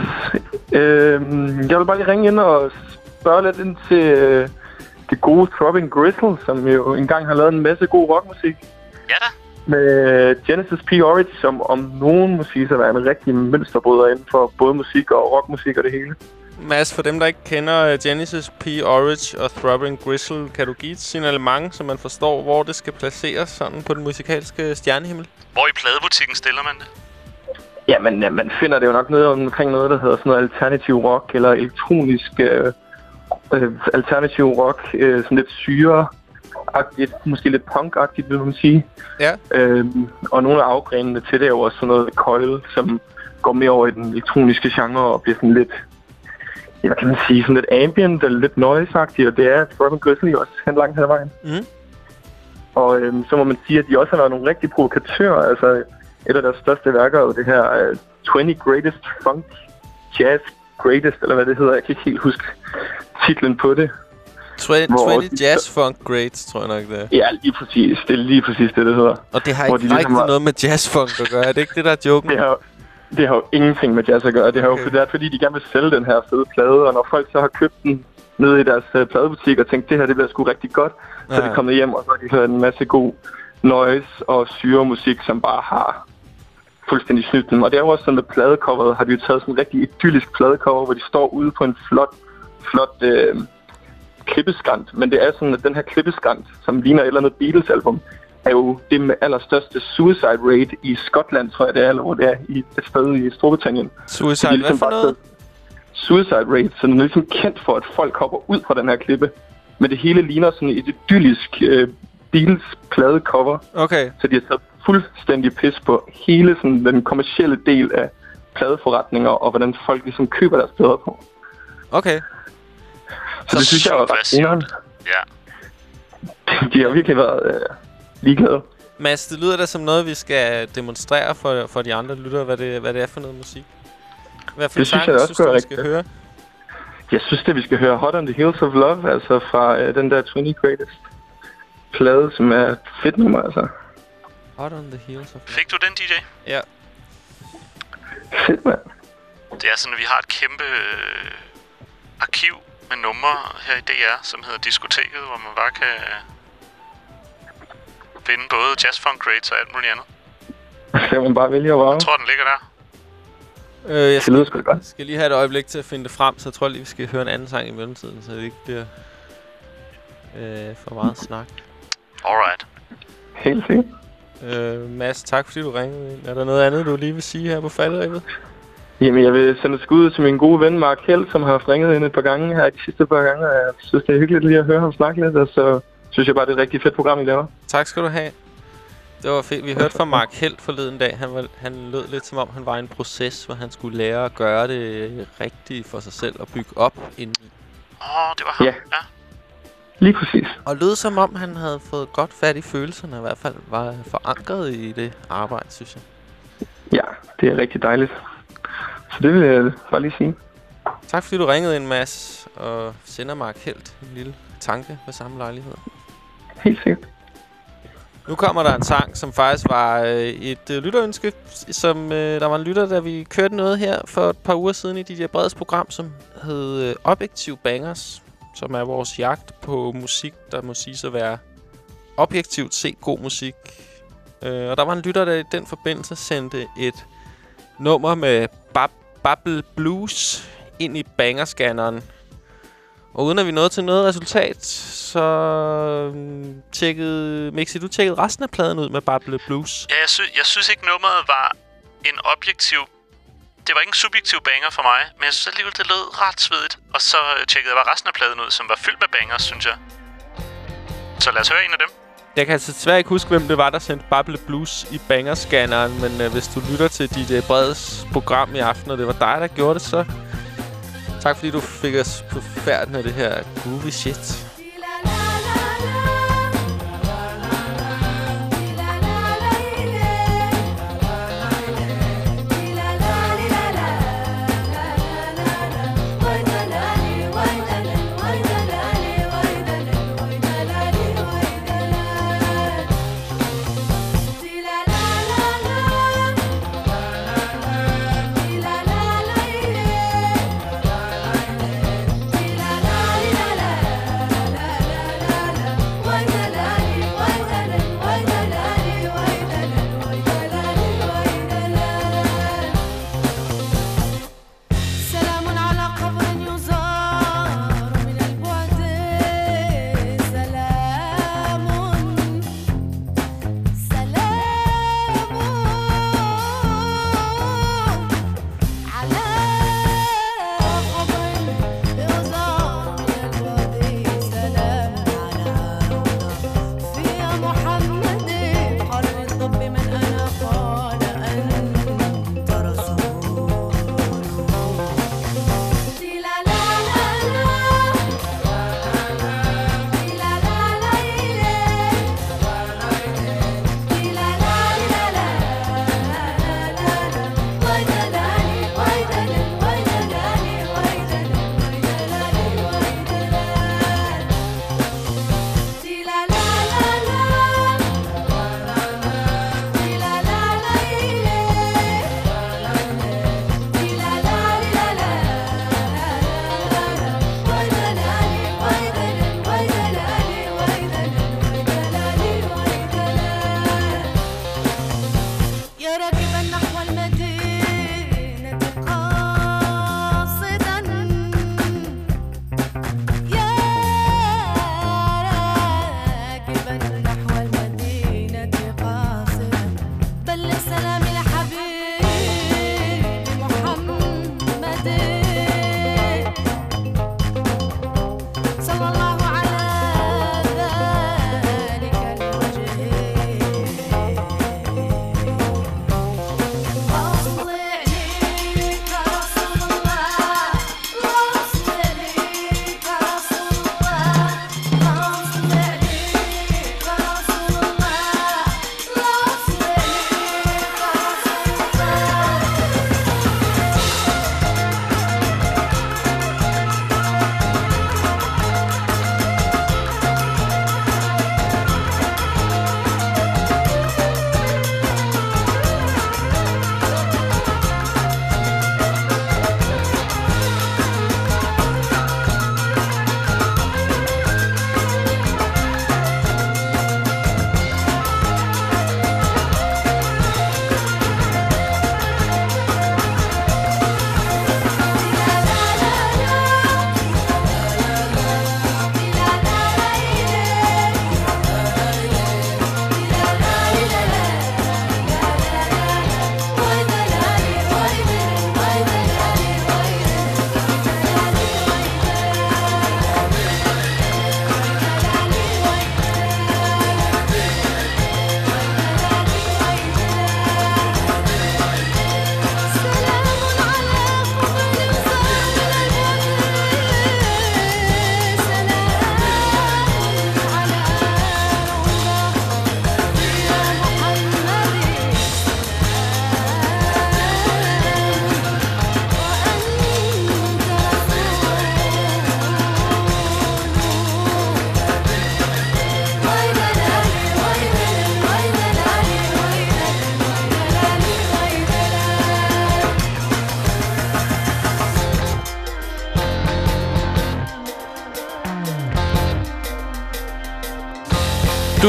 Øh, jeg vil bare lige ringe ind og spørge lidt ind til øh, det gode Throbbing Gristle, som jo engang har lavet en masse god rockmusik. Ja da. Med Genesis P. Orridge, som om nogen må sige sig at være en rigtig mønsterbryder inden for både musik og rockmusik og det hele. Mads, for dem, der ikke kender øh, Genesis P. Orridge og Throbbing Gristle, kan du give et signalement, så man forstår, hvor det skal placeres sådan på den musikalske stjernehimmel? Hvor i pladebutikken stiller man det? Ja, men ja, man finder det jo nok nede omkring noget, der hedder sådan noget alternativ rock, eller elektronisk øh, øh, alternativ rock, øh, sådan lidt syre-agtigt, måske lidt punk-agtigt, vil man sige. Ja. Øhm, og nogle af afgrenene til det er jo også sådan noget coil, som går mere over i den elektroniske genre og bliver sådan lidt, ja, hvad kan man sige, sådan lidt ambient eller lidt noise-agtigt, og det er Robin Grizzly også hen langt hen ad vejen. Mm. Og øhm, så må man sige, at de også har været nogle rigtige provokatører. Altså, et af deres største værker er jo det her uh, 20 Greatest Funk Jazz Greatest, eller hvad det hedder. Jeg kan ikke helt huske titlen på det. 20, Hvor 20 de- Jazz Funk Greats, tror jeg nok, det er. Ja, lige præcis. Det er lige præcis det, det hedder. Og det har ikke de ligesom rigtig har- noget med jazzfunk at gøre. Er det ikke det, der er joken? Det har, det har jo ingenting med jazz at gøre. Det, har Okay. jo, det er fordi, de gerne vil sælge den her fede plade, og når folk så har købt den nede i deres uh, pladebutik og tænkt, det her det bliver sgu rigtig godt, så er Ja. de kommet hjem, og så har de hørt en masse god noise og syre musik, som bare har fuldstændig snydt dem. Og det er jo også sådan med pladecoveret, har de jo taget sådan en rigtig idyllisk pladecover, hvor de står ude på en flot, flot øh, klippeskant. Men det er sådan, at den her klippeskant, som ligner et eller andet Beatles-album, er jo det med allerstørste suicide rate i Skotland, tror jeg det er, eller hvor det er i et sted i Storbritannien. Suicide, Så de hvad ligesom for noget? Suicide rate, så den er ligesom kendt for, at folk hopper ud fra den her klippe. Men det hele ligner sådan et idyllisk øh, Beatles pladecover, Okay. så de har taget fuldstændig pis på hele sådan, den kommercielle del af pladeforretninger, og hvordan folk ligesom køber deres plader på. Okay. Så det synes jeg var ret. Ja. De har virkelig været øh, ligeglade. Mads, det lyder da som noget, vi skal demonstrere for, for de andre lyttere, hvad det, hvad det er for noget musik. Hvad for Det synes jeg også synes du, vi skal høre? Jeg synes, at vi skal høre Hot on the Hills of Love, altså fra øh, den der 20 Greatest plade, som er et fedt nummer, altså. Hot on the Heels of Fik du den, DJ? Ja. Fedt, mand. Det er sådan, at vi har et kæmpe øh, arkiv med numre her i DR, som hedder Diskoteket, hvor man bare kan finde både jazz funk grades og alt muligt andet. Så kan man bare vælge at vrage. Jeg tror, den ligger der. Øh, jeg Det skal, lyder sgu godt. skal lige have et øjeblik til at finde det frem, så jeg tror lige, vi skal høre en anden sang i mellemtiden, så det ikke bliver øh, for meget snak. Alright. Helt sikkert. Øh, Mads, tak fordi du ringede ind. Er der noget andet, du lige vil sige her på falderæbet? Jamen, jeg vil sende et skud til min gode ven Mark Held, som har ringet ind et par gange her de sidste par gange. og Jeg synes, det er hyggeligt lige at høre ham snakke lidt, og så synes jeg bare, det er et rigtig fedt program, I laver. Tak skal du have. Det var fedt. Vi hørte fra Mark Helt forleden dag. Han, var, han lød lidt som om, han var i en proces, hvor han skulle lære at gøre det rigtigt for sig selv og bygge op indeni. Åh, oh, det var ham. Ja. ja. Lige præcis. Og lød som om, han havde fået godt fat i følelserne, i hvert fald var forankret i det arbejde, synes jeg. Ja, det er rigtig dejligt. Så det vil jeg bare lige sige. Tak fordi du ringede ind, Mads, og sender Mark Helt en lille tanke ved samme lejlighed. Helt sikkert. Nu kommer der en sang, som faktisk var øh, et øh, lytterønske, som øh, der var en lytter, da vi kørte noget her for et par uger siden i DJ Breds program, som hed øh, Objektiv Bangers, som er vores jagt på musik, der må sige at være objektivt set god musik. Øh, og der var en lytter, der i den forbindelse sendte et nummer med bab Bubble Blues ind i bangerscanneren. Og uden at vi nåede til noget resultat, så øhm, tjekkede... Mixi, du tjekkede resten af pladen ud med Bubble Blues. Ja, jeg, sy- jeg synes ikke, nummeret var en objektiv... Det var ikke en subjektiv banger for mig, men jeg synes alligevel, det lød ret svedigt. Og så øh, tjekkede jeg bare resten af pladen ud, som var fyldt med bangers, synes jeg. Så lad os høre en af dem. Jeg kan altså desværre ikke huske, hvem det var, der sendte Bubble Blues i bangerscanneren, men øh, hvis du lytter til dit Breds program i aften, og det var dig, der gjorde det, så... Tak fordi du fik os på færden af det her groovy shit.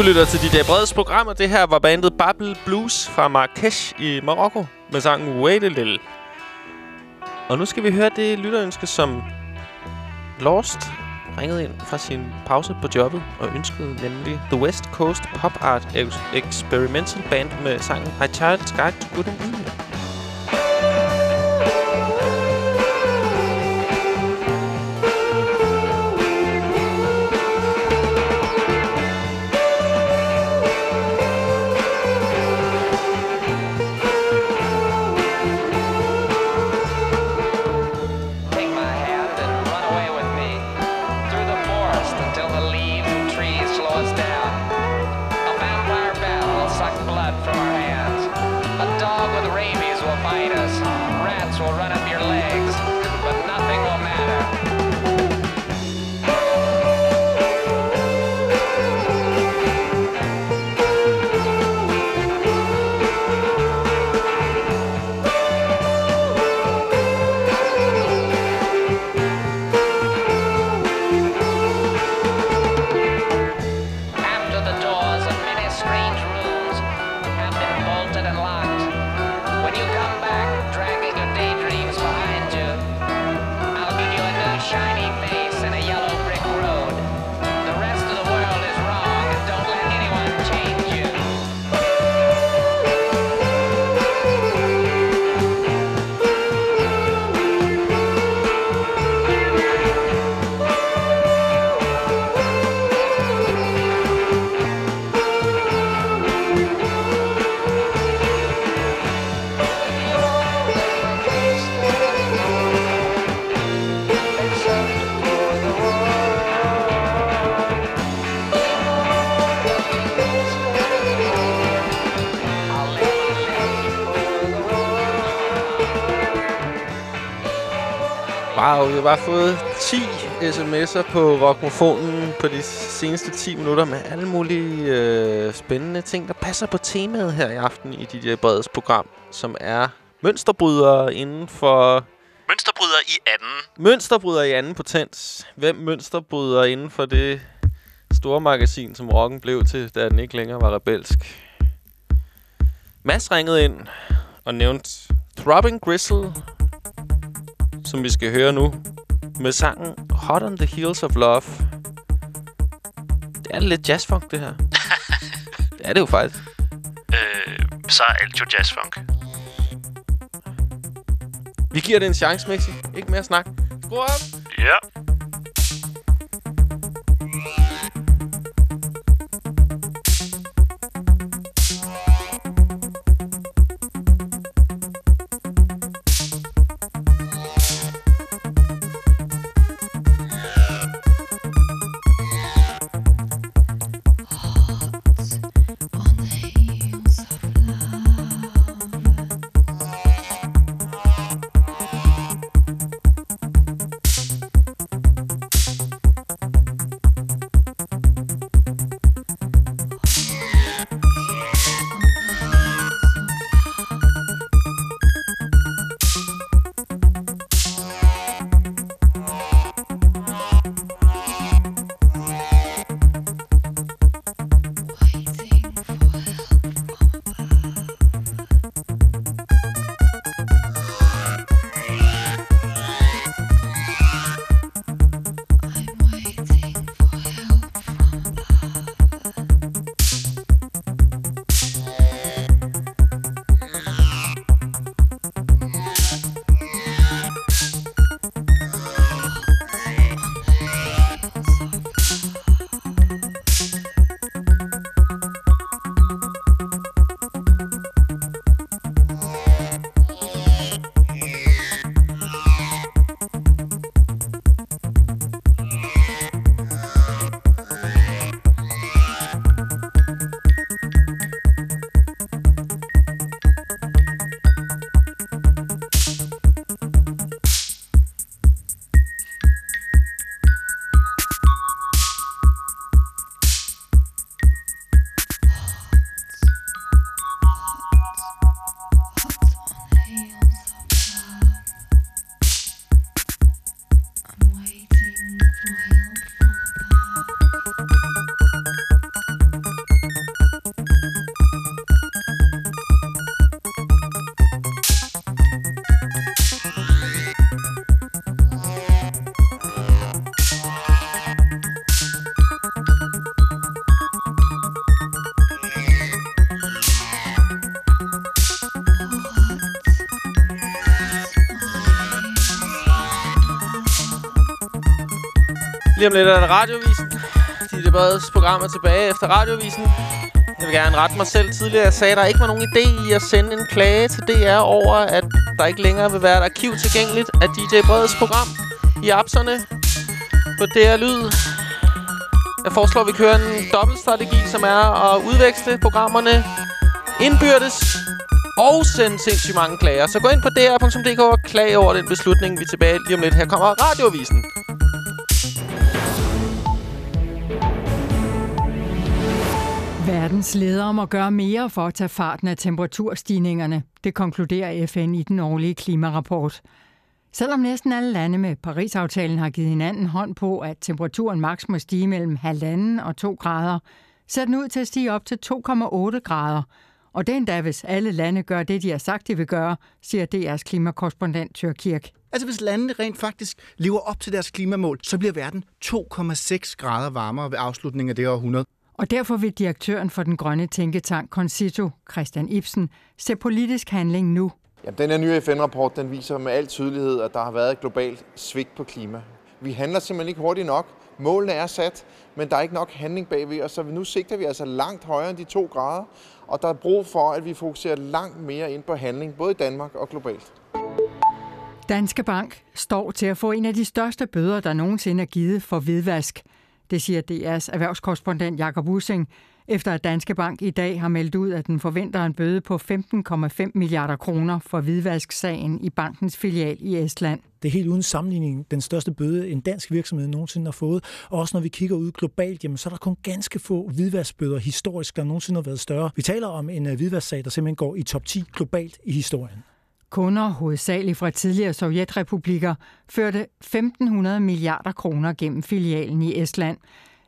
Du lytter til DJ Breds program, og det her var bandet Babel Blues fra Marrakesh i Marokko med sangen Wait a Little. Og nu skal vi høre det lytterønske, som Lost ringede ind fra sin pause på jobbet og ønskede nemlig The West Coast Pop Art Experimental Band med sangen My Child's Guide to Good and Evil. Har bare fået 10 sms'er på Rockmofonen på de seneste 10 minutter med alle mulige øh, spændende ting, der passer på temaet her i aften i DJ Breds program, som er mønsterbrydere inden for... Mønsterbryder i anden. Mønsterbrydere i anden potens. Hvem mønsterbryder inden for det store magasin, som rocken blev til, da den ikke længere var rebelsk? Mads ringede ind og nævnte Throbbing Gristle, som vi skal høre nu, med sangen Hot on the Heels of Love. Det er lidt jazzfunk, det her. det er det jo faktisk. Øh, så er alt jo jazzfunk. Vi giver det en chance, Mixi. Ikke mere snak. Skru op! Ja. Lige om lidt er det radiovisen. De det program er tilbage efter radiovisen. Jeg vil gerne rette mig selv tidligere. Jeg sagde, at der ikke var nogen idé i at sende en klage til DR over, at der ikke længere vil være et arkiv tilgængeligt af DJ Breds program i appserne på DR Lyd. Jeg foreslår, at vi kører en dobbeltstrategi, som er at udveksle programmerne indbyrdes og sende sindssygt mange klager. Så gå ind på dr.dk og klag over den beslutning. Vi er tilbage lige om lidt. Her kommer radiovisen. Verdens ledere må gøre mere for at tage farten af temperaturstigningerne. Det konkluderer FN i den årlige klimarapport. Selvom næsten alle lande med Paris-aftalen har givet hinanden hånd på, at temperaturen maks må stige mellem halvanden og 2 grader, ser den ud til at stige op til 2,8 grader. Og det er endda, hvis alle lande gør det, de har sagt, de vil gøre, siger DR's klimakorrespondent Tør Kirk. Altså hvis landene rent faktisk lever op til deres klimamål, så bliver verden 2,6 grader varmere ved afslutningen af det århundrede. Og derfor vil direktøren for den grønne tænketank Concito, Christian Ibsen, se politisk handling nu. Ja, den her nye FN-rapport den viser med al tydelighed, at der har været et globalt svigt på klima. Vi handler simpelthen ikke hurtigt nok. Målene er sat, men der er ikke nok handling bagved os, så nu sigter vi altså langt højere end de to grader. Og der er brug for, at vi fokuserer langt mere ind på handling, både i Danmark og globalt. Danske Bank står til at få en af de største bøder, der nogensinde er givet for hvidvask. Det siger DR's erhvervskorrespondent Jakob Using, efter at Danske Bank i dag har meldt ud, at den forventer en bøde på 15,5 milliarder kroner for hvidvasksagen i bankens filial i Estland. Det er helt uden sammenligning den største bøde, en dansk virksomhed nogensinde har fået. Og også når vi kigger ud globalt, jamen, så er der kun ganske få hvidvaskbøder historisk, der nogensinde har været større. Vi taler om en øh, hvidvasksag, der simpelthen går i top 10 globalt i historien. Kunder, hovedsageligt fra tidligere sovjetrepublikker, førte 1.500 milliarder kroner gennem filialen i Estland.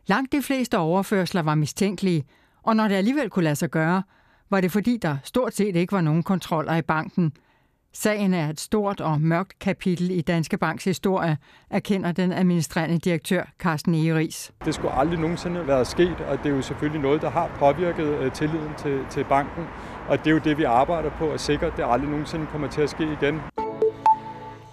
Langt de fleste overførsler var mistænkelige, og når det alligevel kunne lade sig gøre, var det fordi, der stort set ikke var nogen kontroller i banken. Sagen er et stort og mørkt kapitel i Danske Banks historie, erkender den administrerende direktør Carsten Egeris. Det skulle aldrig nogensinde være sket, og det er jo selvfølgelig noget, der har påvirket øh, tilliden til, til banken. Og det er jo det, vi arbejder på at sikre, at det aldrig nogensinde kommer til at ske igen.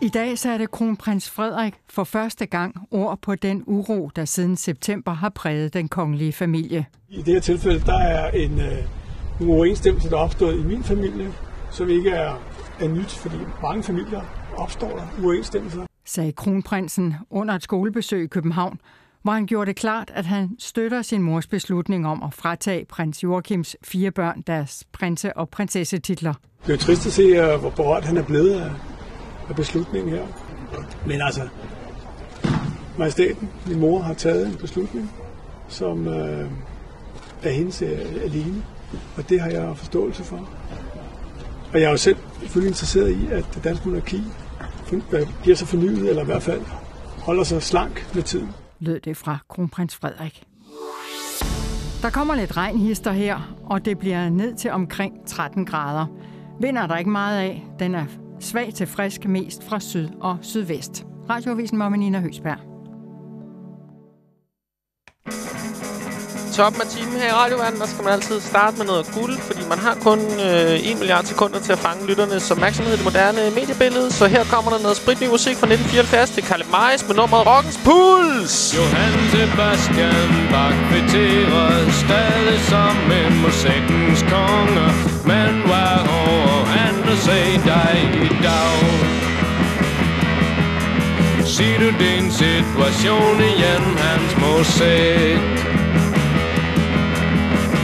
I dag satte kronprins Frederik for første gang ord på den uro, der siden september har præget den kongelige familie. I det her tilfælde, der er en, øh, en uoverensstemmelse, der er opstået i min familie, som ikke er, er nyt, fordi mange familier opstår der uoverensstemmelser. Sagde kronprinsen under et skolebesøg i København, hvor han gjorde det klart, at han støtter sin mors beslutning om at fratage prins Joachims fire børn deres prinse- og prinsessetitler. Det er trist at se, øh, hvor berørt han er blevet af, af beslutningen her. Men altså, majestaten, min mor, har taget en beslutning, som øh, er hendes øh, alene. Og det har jeg forståelse for. Og jeg er jo selv selvfølgelig interesseret i, at det danske monarki øh, bliver så fornyet, eller i hvert fald holder sig slank med tiden. Lød det fra kronprins Frederik. Der kommer lidt regnhister her, og det bliver ned til omkring 13 grader. Vinder der ikke meget af. Den er svag til frisk mest fra syd og sydvest. Radioavisen med Nina Høsberg. Toppen af timen her i radioverdenen, der skal man altid starte med noget guld, fordi man har kun øh, 1 milliard sekunder til at fange lytternes opmærksomhed i det moderne mediebillede. Så her kommer der noget spritny musik fra 1974 til Kalle Majs med nummeret Rockens Puls. Johan Sebastian Bach kvitterede stadig som en musikkens konge. Men var over andre se dig i dag? Sig du din situation igen, hans musik?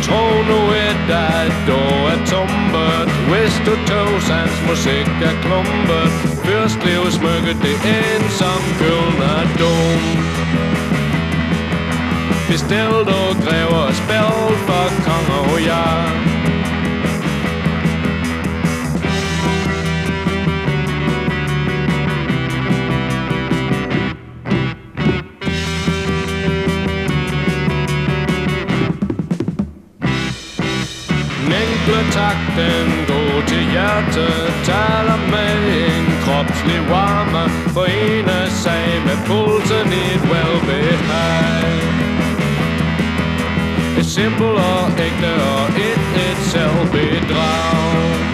Tro nu et, at du er tumpet Hvis du tog hans musik er klumpet. Først lever smykket det ensom gyldne dom Bestil du grever og spil for konger og jeg takten gå til hjertet Taler med en kropslig varme Forener sig med pulsen i et velbehag. Et simpelt og ægte og et, et selvbedrag.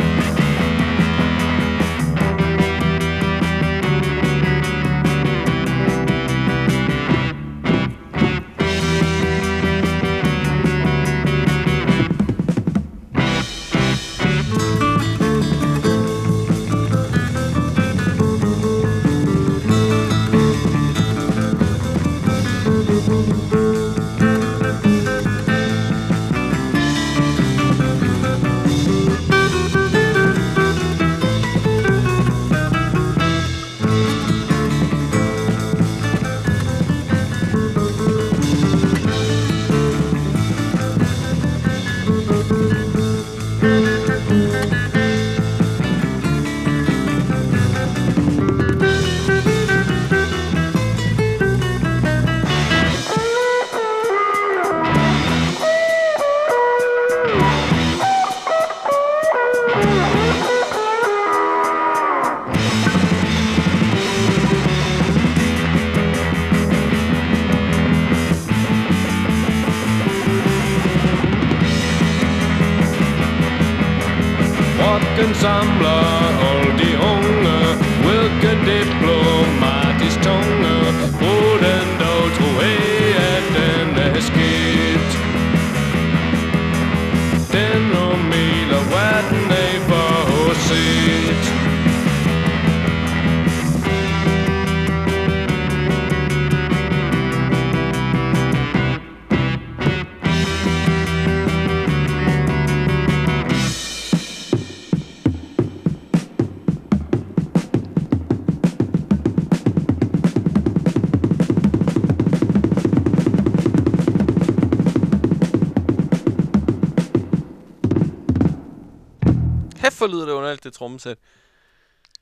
Lyder det underligt, det trommesæt.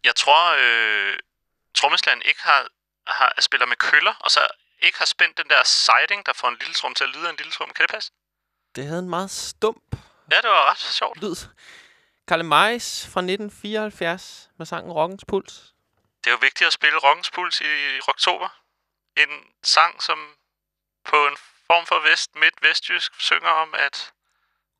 Jeg tror, øh, Trommesland ikke har, har spiller med køller, og så ikke har spændt den der siding, der får en lille trum til at lyde af en lille trum. Kan det passe? Det havde en meget stump Ja, det var ret sjovt. lyd. Karl Majs fra 1974 med sangen Rockens Puls. Det er jo vigtigt at spille Rockens Puls i Rocktober. En sang, som på en form for vest, midt vestjysk synger om, at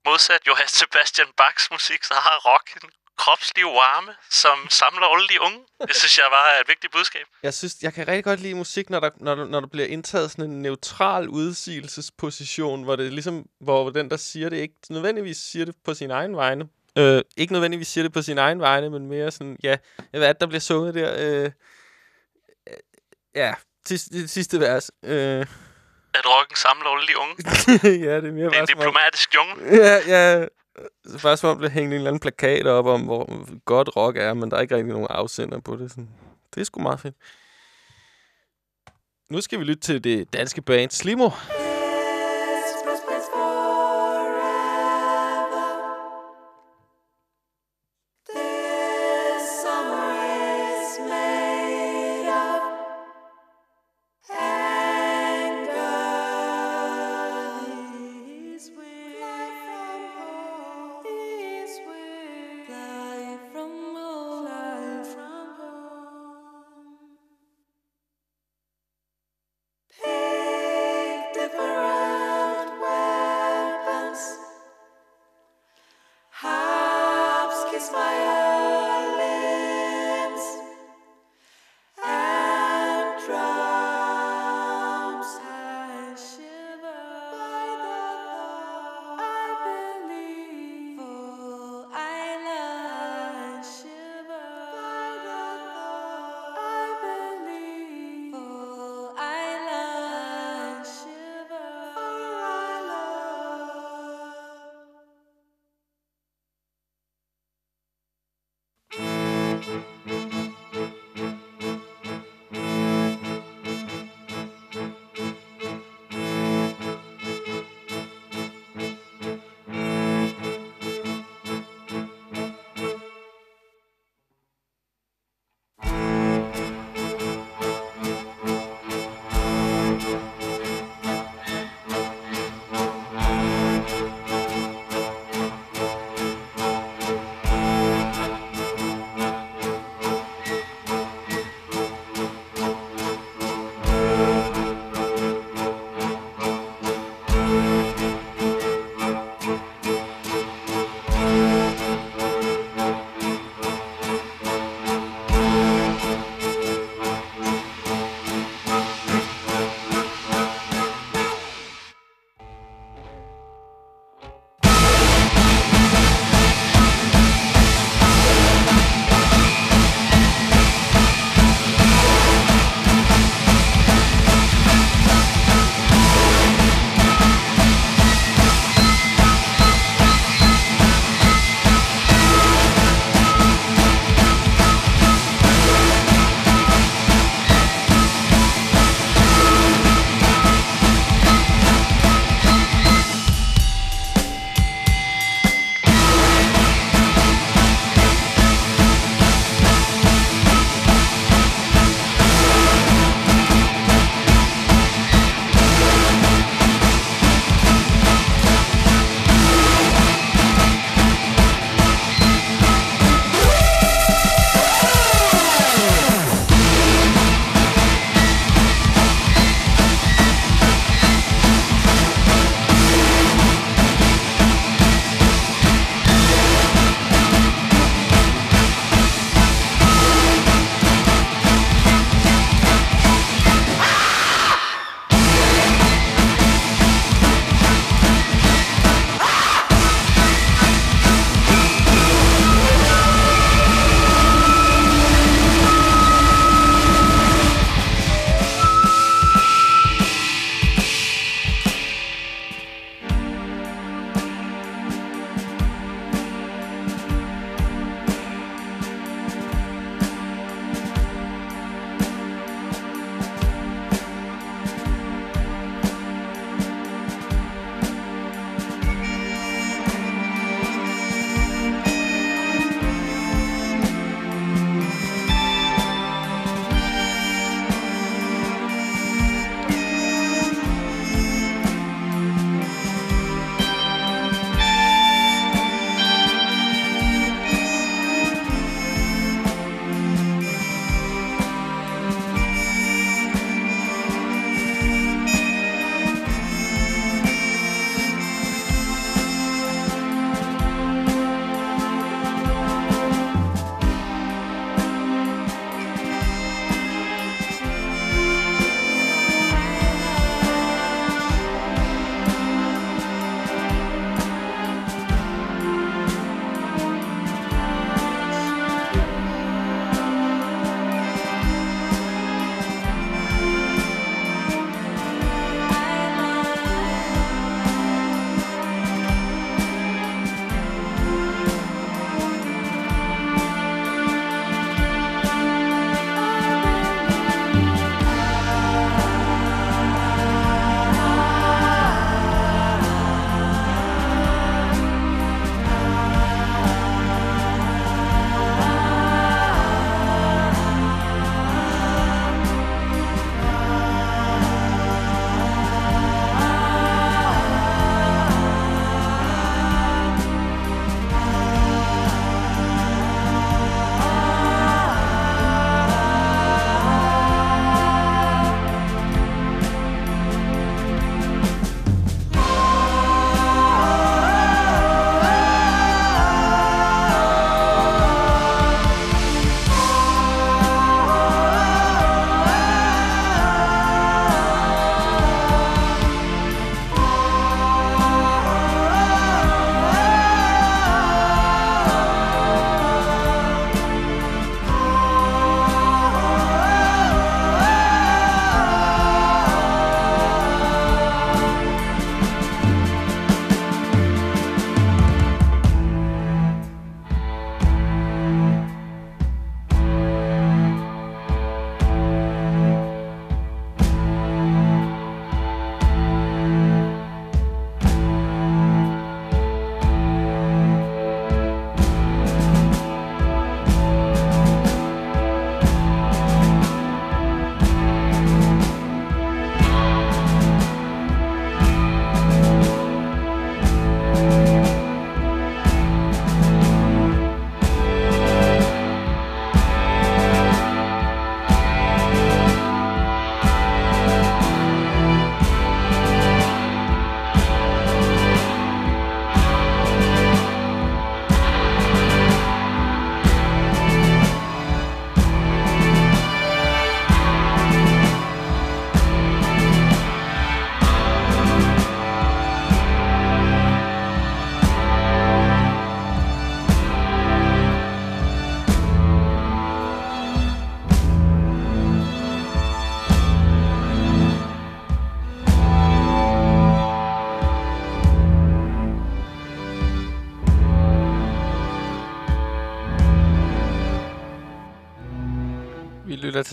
modsat Johann Sebastian Bachs musik, så har rock en kropslig varme, som samler alle de unge. Det synes jeg var et vigtigt budskab. Jeg synes, jeg kan rigtig godt lide musik, når der, når, der- når der bliver indtaget sådan en neutral udsigelsesposition, hvor det ligesom, hvor den, der siger det, ikke nødvendigvis siger det på sin egen vegne. Øh, ikke nødvendigvis siger det på sin egen vegne, men mere sådan, ja, hvad er det, der bliver sunget der? Øh, ja, sidste, det sidste vers. Øh, At rocken samler alle de unge. ja, det er mere Det er en diplomatisk jungle. Ja, ja. Det var som om, der hænger en eller anden plakat op om, hvor godt rock er, men der er ikke rigtig nogen afsender på det. Sådan. Det er sgu meget fedt. Nu skal vi lytte til det danske band Slimo. Slimo.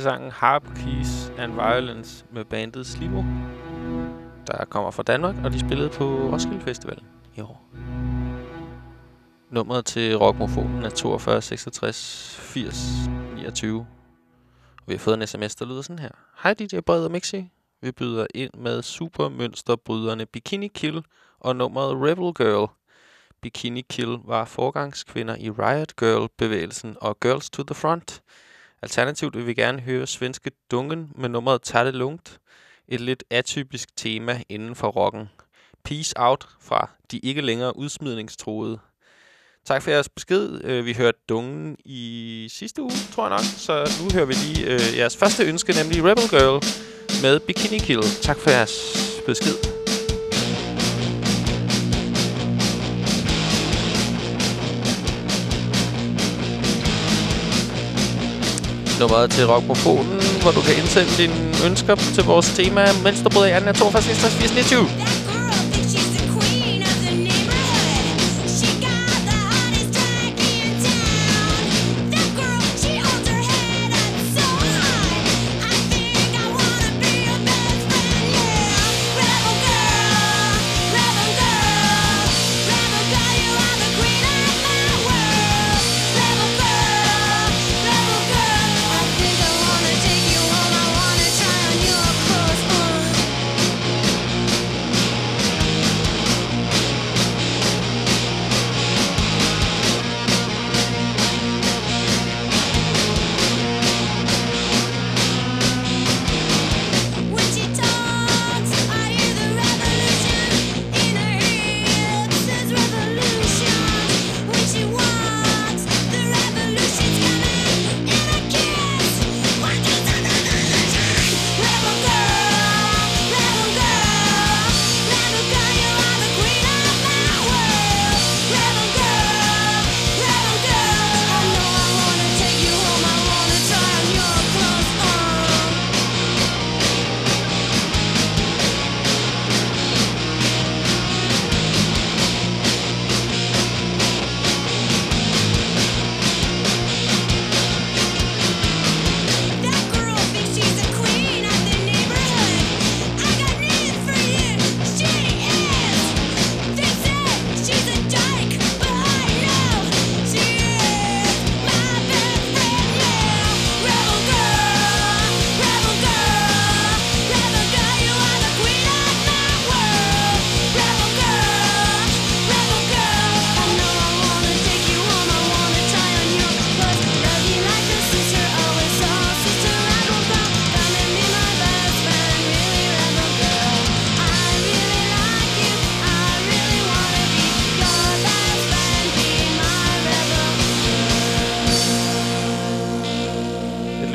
Sangen Harp, Keys and Violence med bandet Slimo, der kommer fra Danmark, og de spillede på Roskilde Festival i år. Nummeret til rockmofonen er 42 66 80 29. Og vi har fået en sms, der lyder sådan her. Hej DJ Bred og Mixi. Vi byder ind med supermønsterbryderne Bikini Kill og nummeret Rebel Girl. Bikini Kill var forgangskvinder i Riot Girl-bevægelsen og Girls to the Front. Alternativt vil vi gerne høre svenske Dungen med nummeret Tag det lungt. Et lidt atypisk tema inden for rocken. Peace Out fra de ikke længere udsmidningstroede. Tak for jeres besked. Øh, vi hørte Dungen i sidste uge, tror jeg nok. Så nu hører vi lige øh, jeres første ønske, nemlig Rebel Girl med Bikini Kill. Tak for jeres besked. Nummeret til Rockmofonen, hvor du kan indsende dine ønsker til vores tema, mens du bryder i 2. 42 66 29.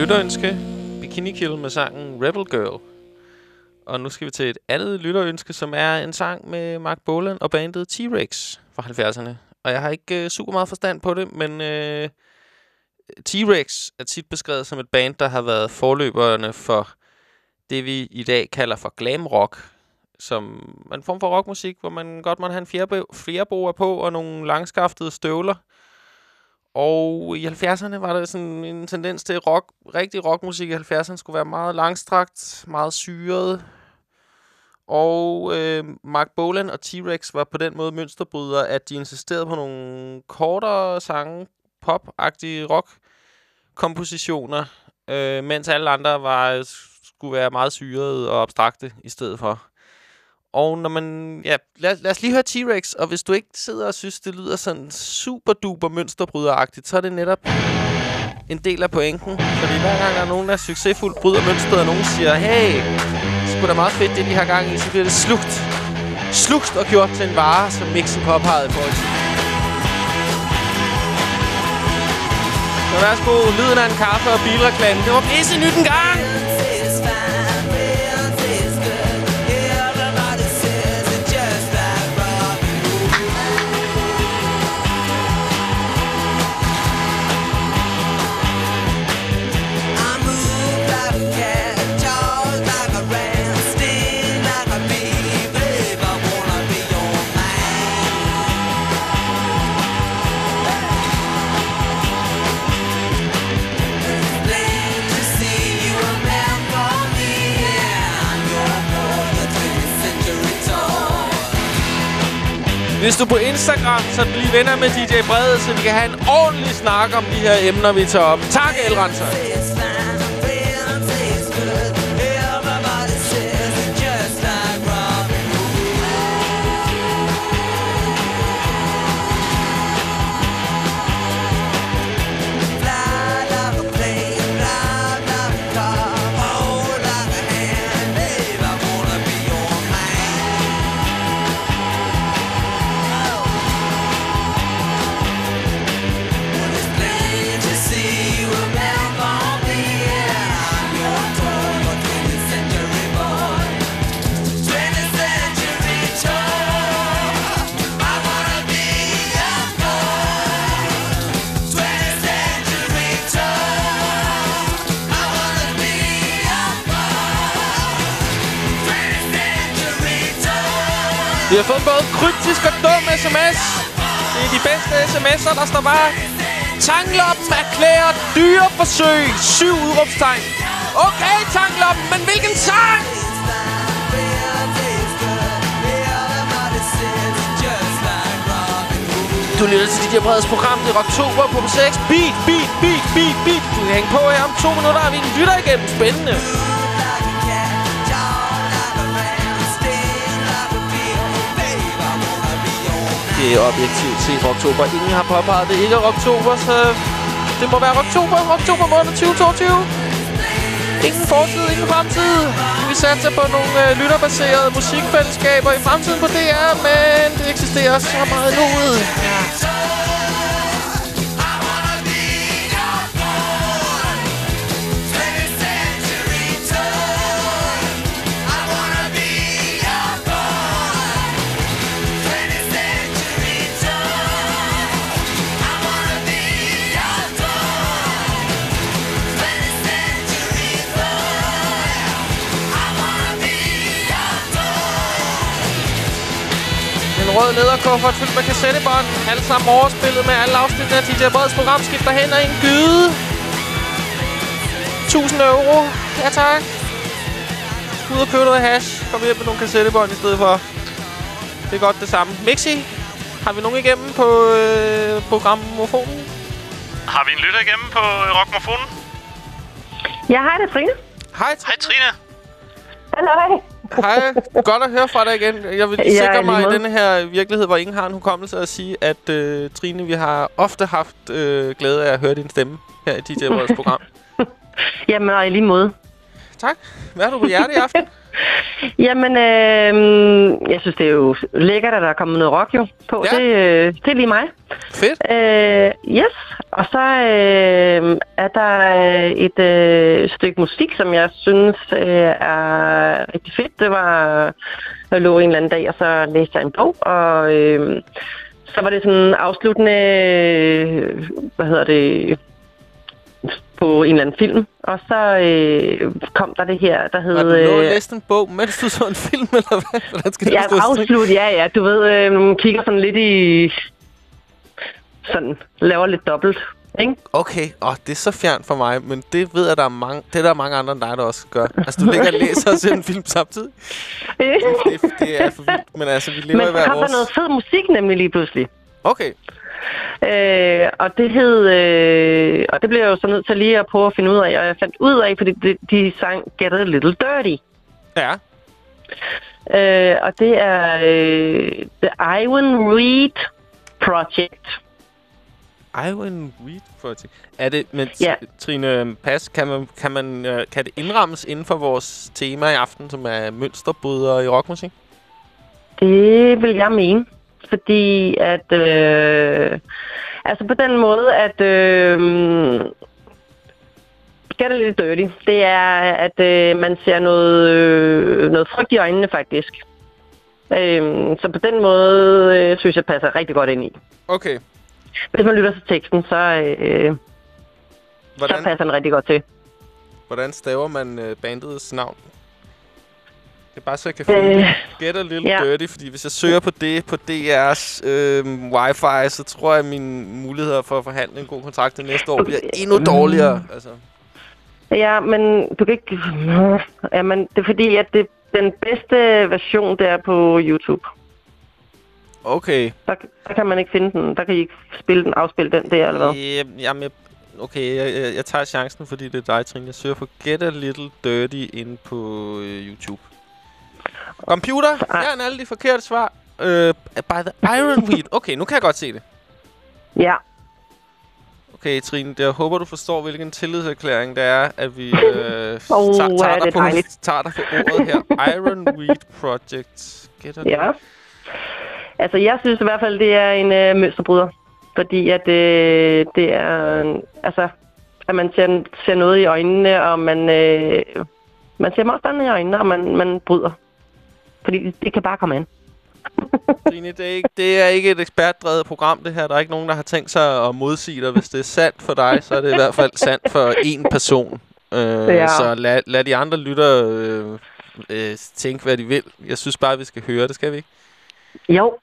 lytterønske. Bikini Kill med sangen Rebel Girl. Og nu skal vi til et andet lytterønske, som er en sang med Mark Bolan og bandet T-Rex fra 70'erne. Og jeg har ikke øh, super meget forstand på det, men øh, T-Rex er tit beskrevet som et band, der har været forløberne for det, vi i dag kalder for glam rock. Som en form for rockmusik, hvor man godt må have en fjerbo- på og nogle langskaftede støvler. Og i 70'erne var der sådan en tendens til, at rock, rigtig rockmusik i 70'erne skulle være meget langstrakt, meget syret. Og øh, Mark Bolan og T-Rex var på den måde mønsterbrydere, at de insisterede på nogle kortere sange, pop-agtige rock-kompositioner, øh, mens alle andre var, skulle være meget syrede og abstrakte i stedet for. Og når man... Ja, lad, lad os lige høre T-Rex, og hvis du ikke sidder og synes, det lyder sådan super duper mønsterbryderagtigt, så er det netop en del af pointen. Fordi hver gang der er nogen, der er succesfuldt bryder mønstret, og nogen siger, hey, det sgu da meget fedt, det de har gang i, så bliver det slugt. Slugt og gjort til en vare, som Mixen påpegede i forhold til. Så værsgo, lyden af en kaffe og bilreklame. Det var pisse nyt en gang! Hvis du er på Instagram, så bliv venner med DJ Brede, så vi kan have en ordentlig snak om de her emner, vi tager op. Tak, Elrenser. Vi har fået både kryptisk og dum sms. Det er de bedste sms'er, der står bare... Tangloppen erklærer dyreforsøg. Syv udråbstegn. Okay, Tangloppen, men hvilken sang? Du lytter til DJ Breds program. Det er oktober på 6. Beat, beat, beat, beat, beat. Du kan hænge på her om to minutter, og vi lytter igennem. Spændende. Det er objektivt set Rocktober. Ingen har påpeget, det ikke oktober, Rocktober, så det må være Rocktober. Rocktober måned 2022. Ingen fortid, ingen fremtid. Vi satser på nogle øh, lytterbaserede musikfællesskaber i fremtiden på DR, men det eksisterer så meget nu. Ja. Rød lederkuffert fyldt med kassettebånd. Alle sammen overspillet med alle afsnit af DJ Breds program. Skifter hen og en gyde. 1000 euro. Ja, tak. Ud og købe noget hash. Kom hjem med nogle kassettebånd i stedet for. Det er godt det samme. Mixi, har vi nogen igennem på øh, programmofonen? Har vi en lytter igennem på øh, Rockmofonen? Ja, hej, det er Trine. Hej, Hej Trine. Hallo. Hej, godt at høre fra dig igen. Jeg vil Ja, sikre mig i denne her virkelighed, hvor ingen har en hukommelse at sige, at øh, Trine, vi har ofte haft øh, glæde af at høre din stemme her i DJ Breds program. Jamen, og i lige måde. Tak. Hvad har du på hjerte i aften? Jamen, øh, jeg synes, det er jo lækkert, at der er kommet noget rock jo på. Ja. Det, øh, det er lige mig. Fedt. Øh, yes. Og så øh, er der øh, et øh, stykke musik, som jeg synes øh, er rigtig fedt. Det var, jeg lå en eller anden dag, og så læste jeg en bog, og øh, så var det sådan afsluttende, øh, hvad hedder det, på en eller anden film. Og så øh, kom der det her, der hed... Har du øh, læse en bog, mens du så en film, eller hvad? Hvordan skal det Ja, afslut, ja, ja. Du ved, øh, man kigger sådan lidt i... Sådan, laver lidt dobbelt, ikke? Okay, åh, det er så fjern for mig, men det ved jeg, der er mange, det er der mange andre end dig, der også gør. Altså, du ligger og læser og ser en film samtidig. Det, det er for vildt, men altså, vi lever Men i så hver kom der noget fed musik nemlig lige pludselig. Okay. Øh, og det hed... Øh, og det blev jeg jo så nødt til lige at prøve at finde ud af, og jeg fandt ud af, fordi de, de sang Get a Little Dirty. Ja. Øh, og det er øh, The Iwan Reed Project. Iwan Reed Project. Er det, men Ja. Trine Pas, kan, man, kan, man, øh, kan det indrammes inden for vores tema i aften, som er mønsterbrydere i rockmusik? Det vil jeg mene. Fordi at... Øh, altså på den måde, at... Øh, Get a little dirty. Det er, at øh, man ser noget, øh, noget frygt i øjnene, faktisk. Øh, så på den måde øh, synes jeg passer rigtig godt ind i. Okay. Hvis man lytter til teksten, så, øh, Hvordan, så passer den rigtig godt til. hvordan staver man øh, bandets navn? Det er bare så, jeg kan finde Øh, Get a Little ja. Dirty, fordi hvis jeg søger på det på DR's øh, wifi, så tror jeg, at mine muligheder for at forhandle en god kontrakt til næste år bliver endnu dårligere. Altså. Ja, men du kan ikke... Ja, men det er fordi, at det, den bedste version, det er på YouTube. Okay. Der, der kan man ikke finde den. Der kan I ikke spille den, afspille den der, eller hvad? Jamen, jeg- okay, jeg, jeg, jeg tager chancen, fordi det er dig, Trine. Jeg søger på Get a Little Dirty inde på øh, YouTube. Computer, fjern alle de forkerte svar. Øh, by the Ironweed. Okay, nu kan jeg godt se det. Ja. Okay, Trine, jeg håber, du forstår, hvilken tillidserklæring det er, at vi øh, Åh, tager, tager, er dig på, tager dig på ordet her. Ironweed Project. A Ja. Altså, jeg synes i hvert fald, det er en øh, mønsterbryder. Fordi at øh, det er... øh, Altså, at man ser, ser noget i øjnene, og man, øh, man ser modstanden i øjnene, og man, man bryder. Fordi det, kan bare komme an. Trine, det er, ikke, det er ikke et ekspertdrevet program, det her. Der er ikke nogen, der har tænkt sig at modsige dig. Hvis det er sandt for dig, så er det i hvert fald sandt for én person. Øh, Ja. Så lad, lad de andre lyttere øh, øh, tænke, hvad de vil. Jeg synes bare, vi skal høre det, skal vi ikke? Jo,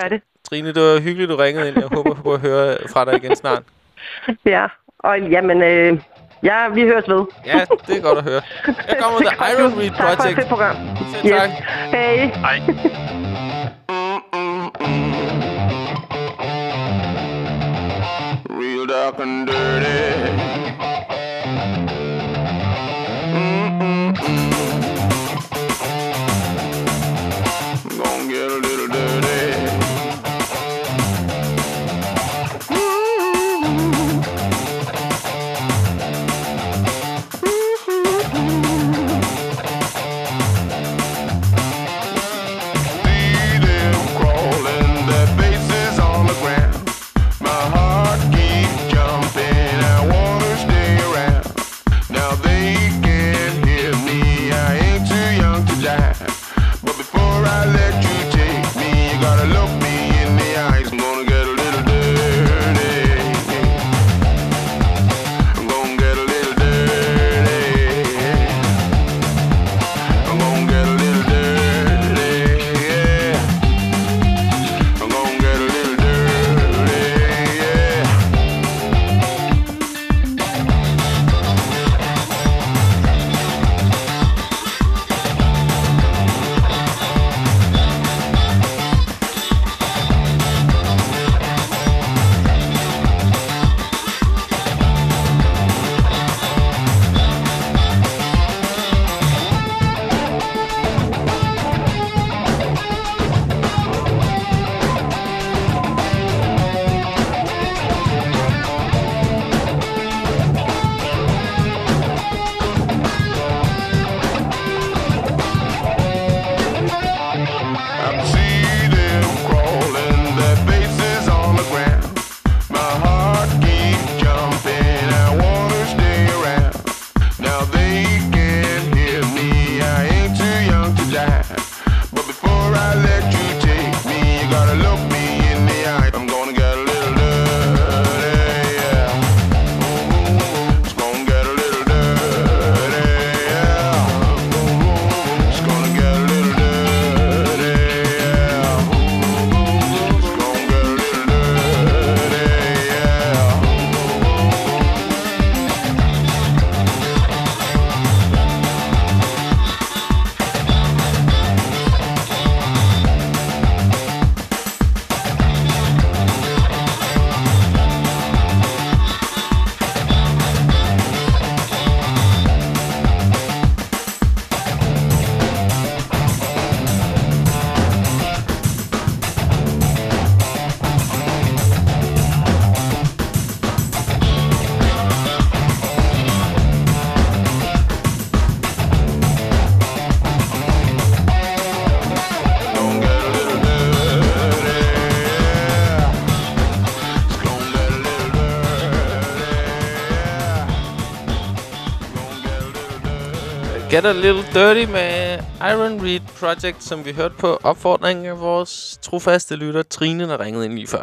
gør det. Trine, det var hyggeligt, du ringede ind. Jeg håber på at høre fra dig igen snart. Ja, og jamen, øh, ja, vi høres ved. Ja, det er godt at høre. Jeg kommer med The Iron Reed Tak for et Project. program. Selv tak. Hej. Hej. real dark and dirty. Get a Little Dirty med Iron Reed Project, som vi hørte på opfordring af vores trofaste lytter, Trine, der ringede ind lige før.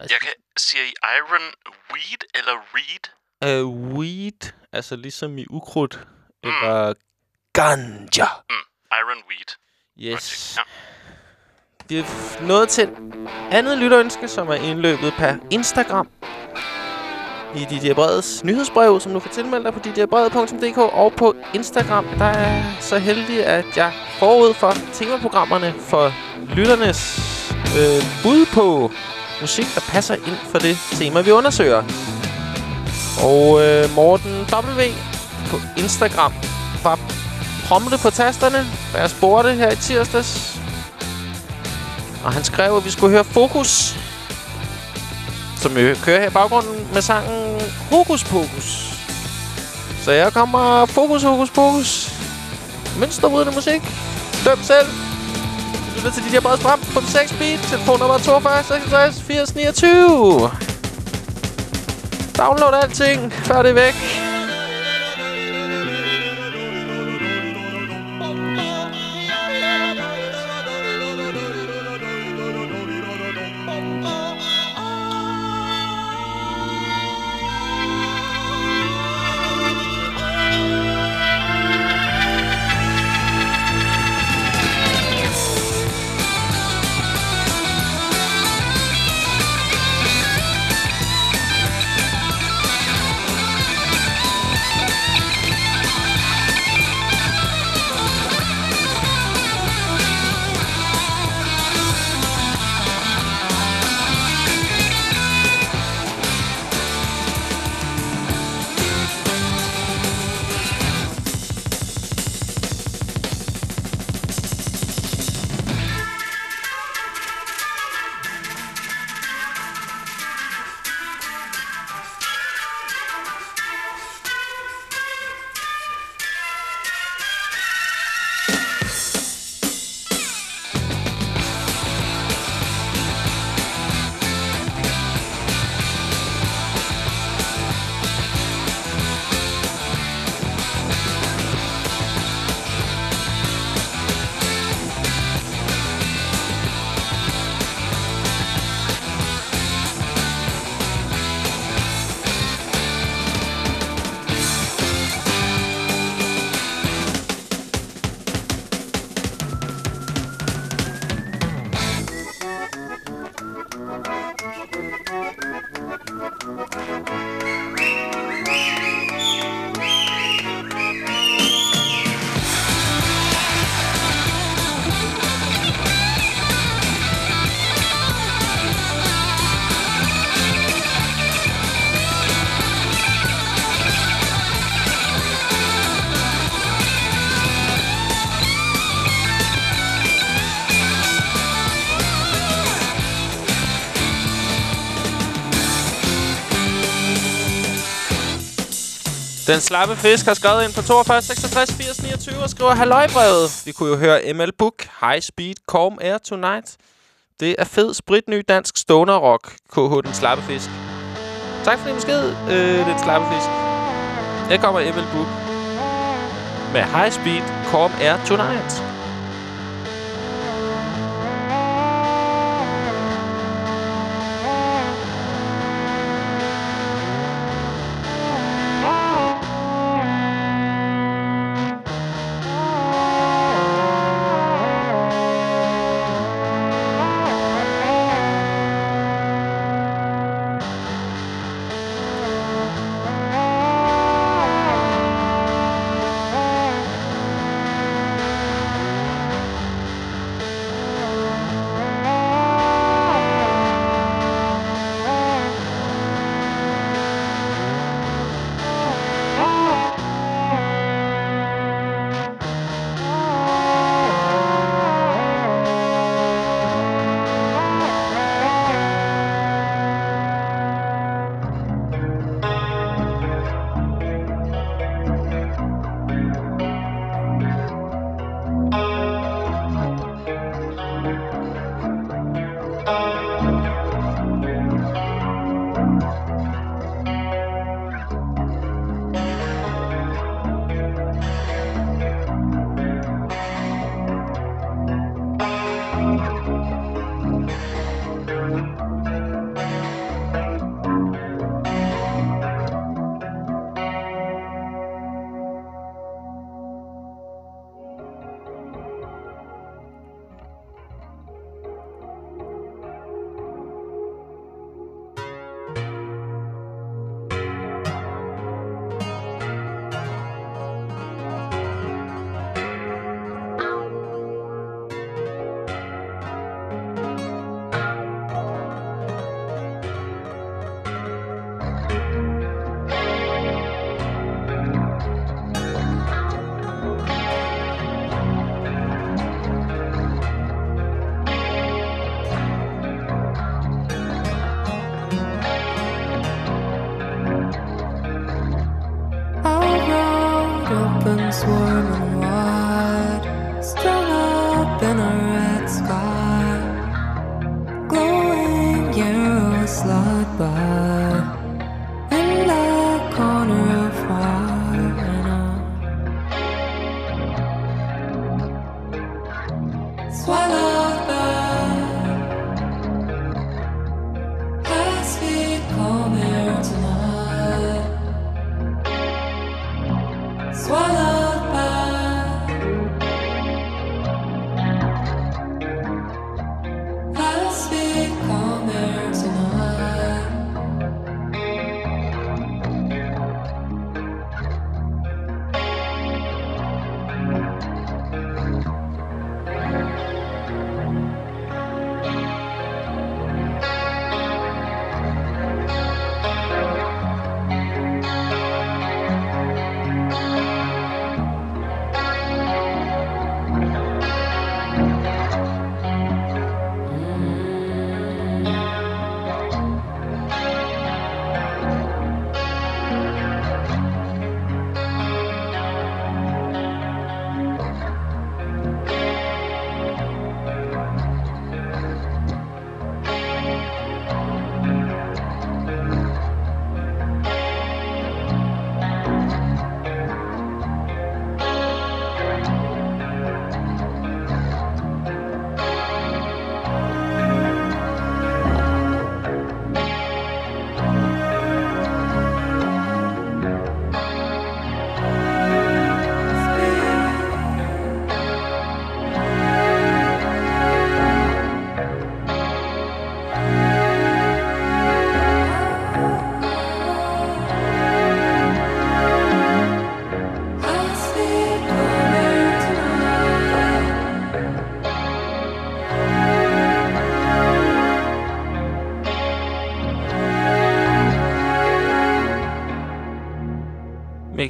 Jeg kan, siger I Iron Weed eller Reed? Uh, weed, altså ligesom i ukrudt, eller ganja. Iron Weed. Yes. Vi er f- nået til et andet lytterønske, som er indløbet per Instagram. I DJ Breds nyhedsbrev, som du kan tilmelde dig på djbrede.dk og på Instagram. Der er så heldig, at jeg forud for temaprogrammerne for lytternes øh, bud på musik, der passer ind for det tema, vi undersøger. Og øh, Morten W. på Instagram var prompte på tasterne, da jeg spurgte her i tirsdags. Og han skrev, at vi skulle høre Fokus, som jo kører her i baggrunden med sangen Hokus Pokus. Så jeg kommer Fokus, Hokus Pokus. Mønsterbrydende musik. Døm selv. Du lytter til DJ Breds program på 6 beat. Telefonnummer 42 66 80 29. Download alting, før det er væk. Den slappe fisk har skrevet ind på 42 66 80 29 og skriver Halløjbrevet. Vi kunne jo høre ML Book, High Speed, Calm Air Tonight. Det er fed, spritny dansk stoner rock, KH Den Slappe Fisk. Tak for din besked, øh, Den Slappe Fisk. Her kommer ML Book med High Speed, Calm Air Tonight.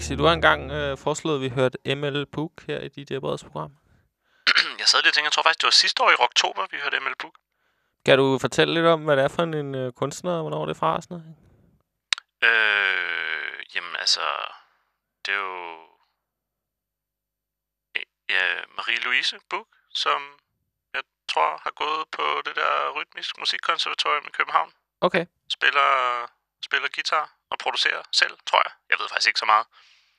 Mixi, du har engang øh, foreslået, at vi hørte ML Book her i DJ Breds program. Jeg sad lige og tænkte, jeg tror faktisk, det var sidste år i oktober, vi hørte ML Book. Kan du fortælle lidt om, hvad det er for en øh, kunstner, og hvornår det er fra og sådan noget? Øh, jamen altså, det er jo... øh, Ja, Marie-Louise Book, som jeg tror har gået på det der rytmisk musikkonservatorium i København. Okay. Spiller, spiller guitar og producerer selv, tror jeg. Jeg ved faktisk ikke så meget.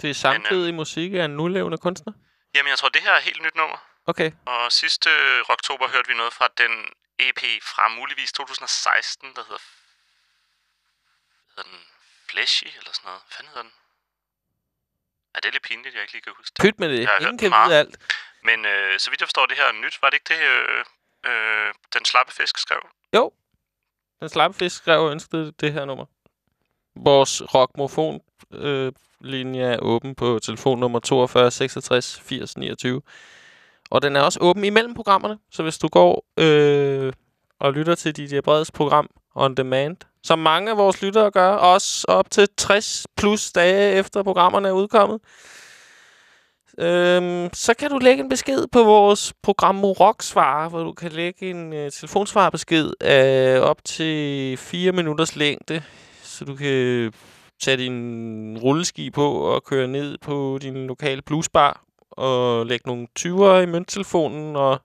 Det er samtidig øh... musik af en nulevende kunstner? Jamen, jeg tror, det her er helt nyt nummer. Okay. Og sidste oktober hørte vi noget fra den EP fra muligvis 2016, der hedder... Hedder den Fleshy eller sådan noget? Hvad hedder den? Ja, det er lidt pinligt, jeg ikke lige kan huske det. Pyt med det. Jeg har Ingen kan meget. vide alt. Men øh, så vidt jeg forstår, det her er nyt. Var det ikke det, øh, øh, den slappe fisk skrev? Jo. Den slappe fisk skrev og ønskede det her nummer. Vores rockmofon øh, linje er åben på telefonnummer 42 66 80 29. Og den er også åben imellem programmerne, så hvis du går øh, og lytter til DJ Breds program On Demand, som mange af vores lyttere gør, også op til 60 plus dage efter programmerne er udkommet, Øhm, så kan du lægge en besked på vores program Morok-svar, hvor du kan lægge en øh, telefonsvarbesked af op til 4 minutters længde, så du kan tage din rulleski på og køre ned på din lokale bluesbar og lægge nogle 20'er i mønttelefonen og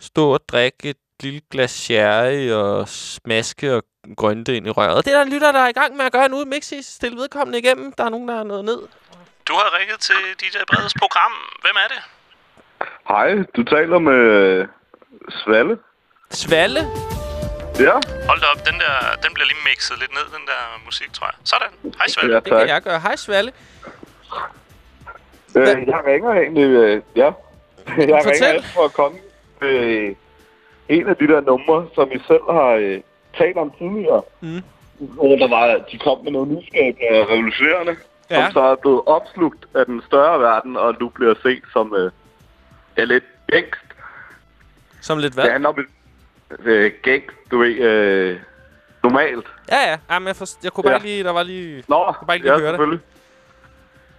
stå og drikke et lille glas sherry og smaske og grønte ind i røret. Det er der en lytter, der er i gang med at gøre nu. Mixi, stil vedkommende igennem. Der er nogen, der er nået ned. Du har ringet til DJ Breds program. Hvem er det? Hej, du taler med Svalle. Svalle? Ja. Hold da op, den, der, den bliver lige mixet lidt ned, den der musik, tror jeg. Sådan. Hej, Svend. Ja, Det kan jeg gøre. Hej, Svalle. Øh, jeg ringer egentlig, øh, ja. Jeg Fortæl. ringer ind for at komme med en af de der numre, som I selv har øh, talt om tidligere. Mm. Hvor der var, de kom med noget nyskabende og revolutionerende, Ja. som så er blevet opslugt af den større verden, og nu bliver set som øh, ja, lidt gængst. Som lidt hvad? Det handler om et øh, gængst, du ved, øh, normalt. Ja, ja. Jamen, jeg, forst- jeg kunne bare Ja. lige... Der var lige... Nå, jeg kunne bare lige ja, høre det. selvfølgelig.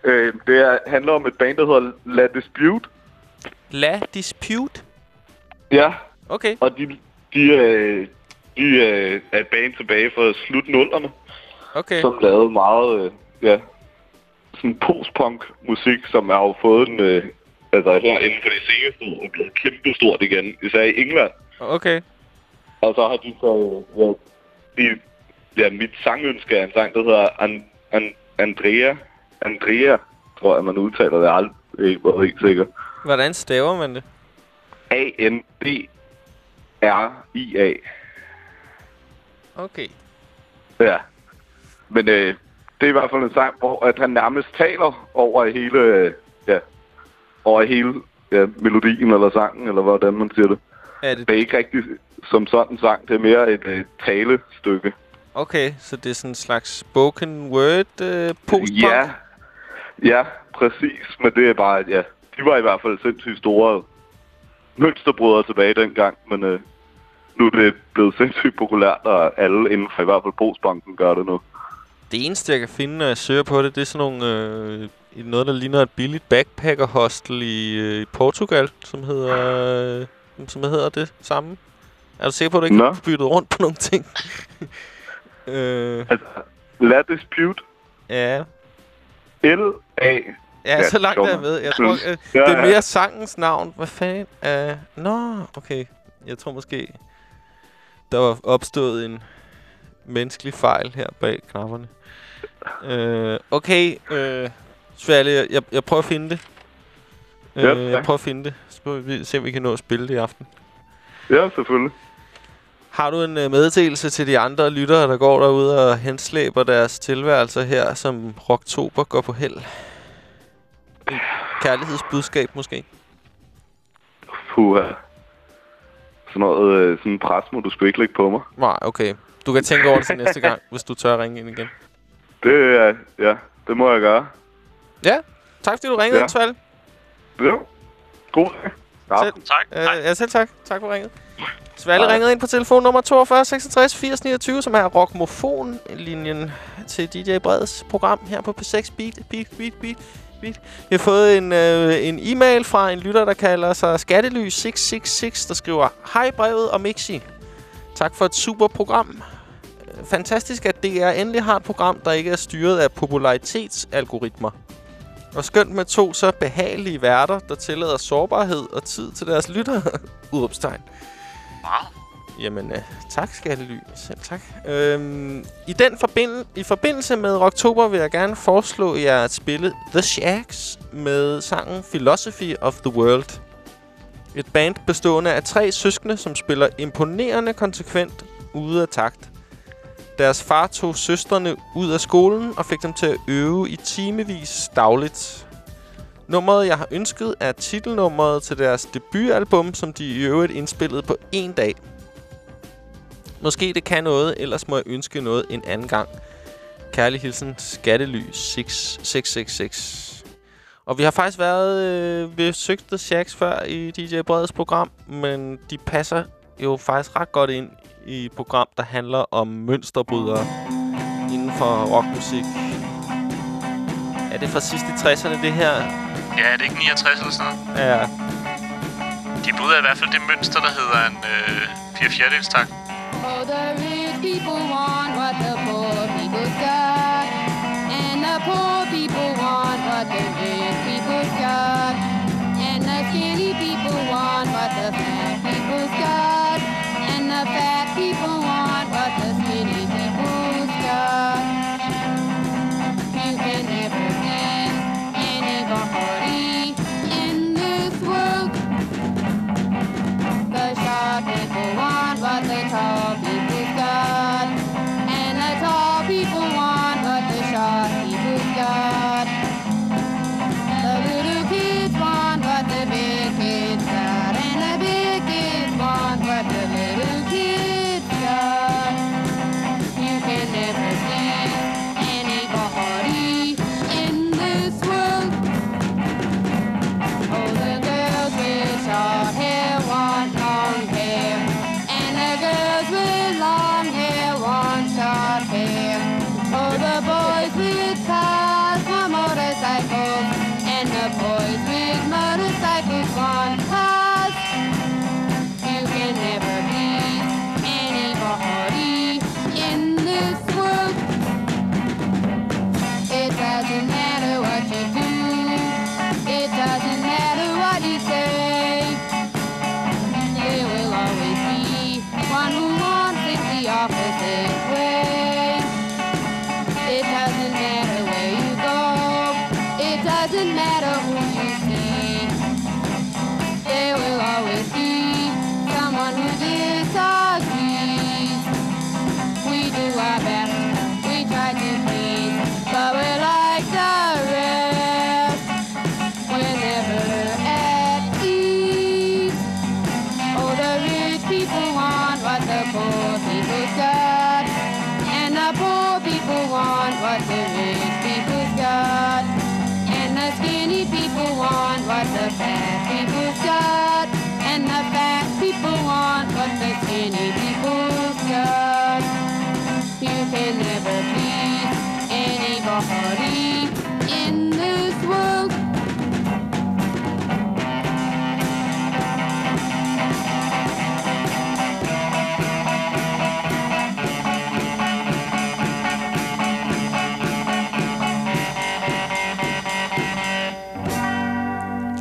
Øh, det er, handler om et band, der hedder La Dispute. La Dispute? Ja. Okay. Og de, de, øh, de øh, er et band tilbage fra slut nullerne, Okay. som lavede meget, øh, ja, sådan post-punk musik, som har jo fået en, øh, altså her inden for de seneste år, blevet kæmpe stort igen, især i England. Okay. Og så har de så, øh, ja, i ja, mit sangønske er en sang, der hedder An, An, Andrea. Andrea, tror jeg, man udtaler det. Jeg har aldrig ikke været helt sikker. Hvordan staver man det? A-N-D-R-I-A. Okay. Ja. Men øh, det er i hvert fald en sang, hvor at han nærmest taler over hele, øh, ja, over hele ja, melodien eller sangen, eller hvordan man siger det. Er det... Det er ikke rigtig som sådan sang. Det er mere et øh, talestykke. Okay, så det er sådan en slags spoken word øh, post Ja, ja, præcis. Men det er bare, ja, de var i hvert fald sindssygt store mønsterbrødre tilbage dengang, men øh, nu er det blevet sindssygt populært, og alle inden for i hvert fald postbanken gør det nu. Det eneste, jeg kan finde, når jeg søger på det, det er sådan nogle... Øh, noget, der ligner et billigt backpacker-hostel i, øh, i Portugal, som hedder... Øh, som hedder det samme. Er du sikker på, at du ikke Nå. har byttet rundt på nogle ting? øh, Altså, La Dispute. ja. L-A. Ja, så langt er jeg med. Jeg tror, øh, Ja, det er ja. mere sangens navn. Hvad fanden? Uh, Nå, okay. Jeg tror måske, der var opstået en menneskelig fejl her bag knapperne. Uh, okay, uh, Sværlig, jeg, jeg, prøver at finde det. Uh, Ja, jeg prøver at finde det. Så må vi se, om vi kan nå at spille det i aften. Ja, selvfølgelig. Har du en uh, meddelelse til de andre lyttere, der går derude og henslæber deres tilværelser her, som Rocktober går på held? Kærlighedsbudskab måske? Puha. Sådan noget, øh, sådan pres må du sgu ikke lægge på mig. Nej, okay. Du kan tænke over det til næste gang, hvis du tør at ringe ind igen. Det er, ja, det må jeg gøre. Ja, tak fordi du ringede, Ja. Svald. Jo. God dag. Selv, tak. Øh, ja, selv tak. Tak for ringet. Svalle Hej. ringede ind på telefon nummer 42 66 80 29, som er Rockmofon-linjen til DJ Breds program her på P6 Beat. Beat, beat, beat, beat. Vi har fået en, øh, en e-mail fra en lytter, der kalder sig Skattely666, der skriver Hej brevet og Mixi. Tak for et super program. Fantastisk, at DR endelig har et program, der ikke er styret af popularitetsalgoritmer. Og skønt med to så behagelige værter, der tillader sårbarhed og tid til deres lyttere. Udråbstegn. Wow. Jamen, øh, tak, Skattely. Selv tak. Øhm, i, den forbind I forbindelse med Rocktober vil jeg gerne foreslå jer at spille The Shacks med sangen Philosophy of the World. Et band bestående af tre søskende, som spiller imponerende konsekvent ude af takt. Deres far tog søstrene ud af skolen og fik dem til at øve i timevis dagligt. Nummeret, jeg har ønsket, er titelnummeret til deres debutalbum, som de i øvrigt indspillede på en dag. Måske det kan noget, ellers må jeg ønske noget en anden gang. Kærlig hilsen, Skattely 6666. Og vi har faktisk været øh, ved Søgte Shacks før i DJ Breds program, men de passer jo faktisk ret godt ind i et program, der handler om mønsterbrydere inden for rockmusik. Er det fra sidst i 60'erne, det her? Ja, er det ikke 69 eller sådan noget? Ja. De bryder i hvert fald det mønster, der hedder en øh, 4 fjerdedels takt. Oh, the rich people want what the poor people got. And the poor people want what the rich people got. And the skinny people want what the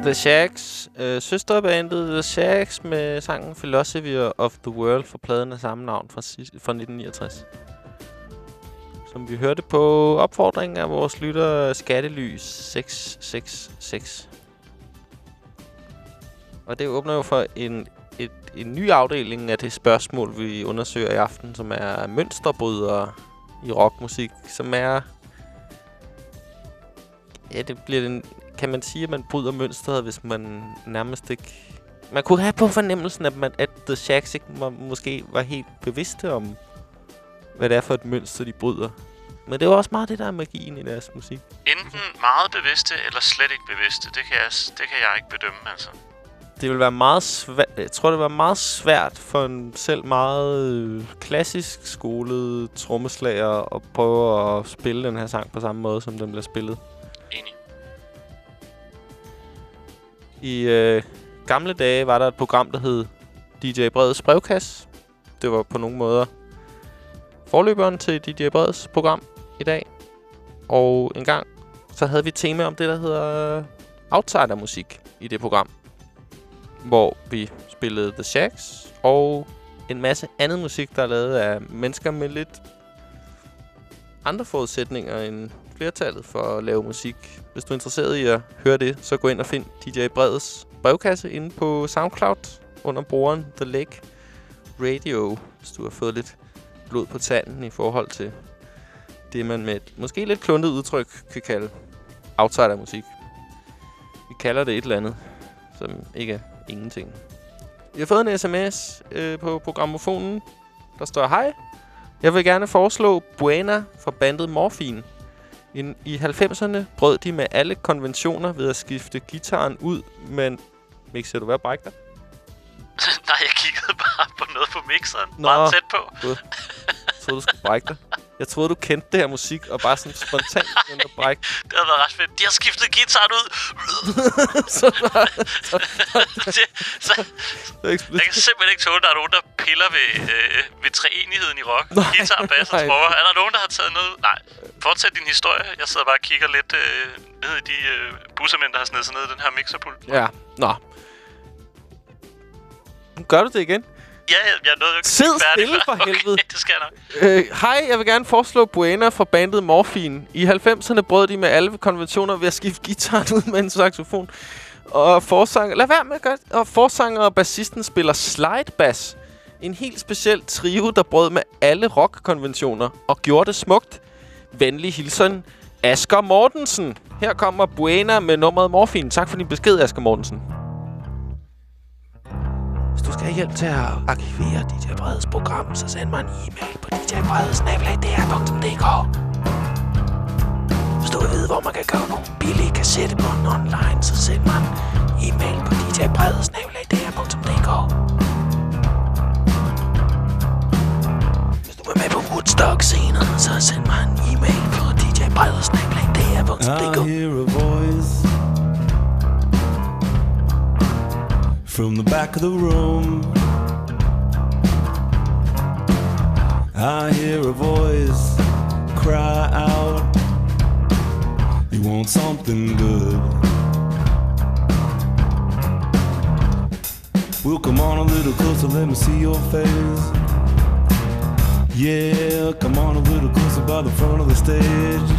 The Shacks. Øh, søsterbandet The Shacks med sangen Philosophy of the World for pladen af samme navn fra, fra 1969. Som vi hørte på opfordring af vores lytter Skattelys 666. Og det åbner jo for en, et, en ny afdeling af det spørgsmål, vi undersøger i aften, som er mønsterbrydere i rockmusik, som er... Ja, det bliver den, kan man sige, at man bryder mønstret, hvis man nærmest ikke... Man kunne have på fornemmelsen, at, man, at The Shacks ikke må, måske var helt bevidste om, hvad det er for et mønster, de bryder. Men det er også meget det, der er magien i deres musik. Enten meget bevidste, eller slet ikke bevidste. Det kan jeg, det kan jeg ikke bedømme, altså. Det vil være meget svært... Jeg tror, det var meget svært for en selv meget øh, klassisk skolet trommeslager at prøve at spille den her sang på samme måde, som den bliver spillet. I øh, gamle dage var der et program, der hed DJ Breds brevkasse. Det var på nogle måder forløberen til DJ Breds program i dag. Og en gang så havde vi et tema om det, der hedder øh, outsidermusik i det program. Hvor vi spillede The Shacks og en masse andet musik, der er lavet af mennesker med lidt andre forudsætninger end flertallet for at lave musik. Hvis du er interesseret i at høre det, så gå ind og find DJ Breds brevkasse inde på SoundCloud under brugeren The Lake Radio, hvis du har fået lidt blod på tanden i forhold til det, man med et måske lidt kluntet udtryk kan kalde outsider-musik. Vi kalder det et eller andet, som ikke er ingenting. Jeg har fået en sms øh, på programmofonen, der står Hej, jeg vil gerne foreslå Buena fra bandet Morphine. I, I 90'erne brød de med alle konventioner ved at skifte gitaren ud, men... Ser du hvad brække dig? Nej, jeg kiggede bare på noget på mixeren. Nå. Meget tæt på. Troede, du skulle brække dig. Jeg troede, du kendte det her musik, og bare sådan spontant begyndte at brække. Det havde været ret fedt. De har skiftet gitaren ud. så, så, det, så, jeg kan simpelthen ikke tåle, at der er nogen, der piller ved, øh, ved treenigheden i rock. Nej, Guitar, bass og trommer. Er der nogen, der har taget noget? Nej. Fortsæt din historie. Jeg sidder bare og kigger lidt øh, ned i de øh, bussermænd, der har snedet sig ned i den her mixerpult. Ja, nå. Nu gør du det igen. Ja, jeg, jo ikke Sid stille for helvede. Okay, det skal jeg nok. Øh, Hej, jeg vil gerne foreslå Buena fra bandet Morphine. I 90'erne brød de med alle konventioner ved at skifte gitaren ud med en saxofon. Og forsanger... Lad være med at gøre det. Og forsanger og bassisten spiller slide bass. En helt speciel trio, der brød med alle rock-konventioner og gjorde det smukt. Venlig hilsen, Asger Mortensen. Her kommer Buena med nummeret Morphine. Tak for din besked, Asger Mortensen. Hvis du skal have hjælp til at arkivere DJ øh, Breds program, så send mig en e-mail på djbredes.dr.dk Hvis du vil vide, hvor man kan købe nogle billige kassettebånd online, så send mig en e-mail på djbredes.dr.dk Hvis du er med på Woodstock senere, så send mig en e-mail på djbredes.dr.dk I hear a voice from the back of the room. I hear a voice cry out. You want something good? Well, come on a little closer, let me see your face. Yeah, come on a little closer by the front of the stage.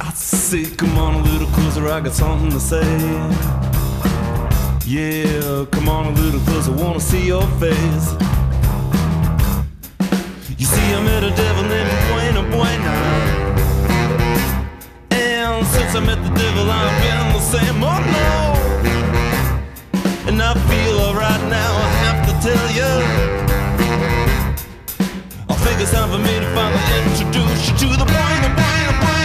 I say, come on a little closer, I got something to say. Yeah, come on a little closer, wanna see your face. You see, I met a devil named Buena Buena. And since I met the devil, I've been the same. Oh no! And I feel alright now, I have to tell you. I think it's time for me to finally introduce you to the point, the point,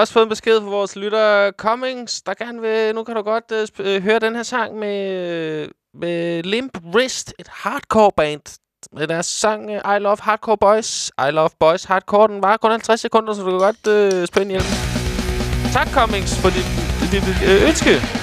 også fået en besked fra vores lytter Cummings, der gerne vil... Nu kan du godt øh, øh høre den her sang med, øh, med Limp Wrist, et hardcore band. Med deres sang øh, I Love Hardcore Boys. I Love Boys Hardcore. Den var kun 50 sekunder, så du kan godt øh, spænde hjelmen. Tak, Cummings, for dit, dit, dit øh, ønske.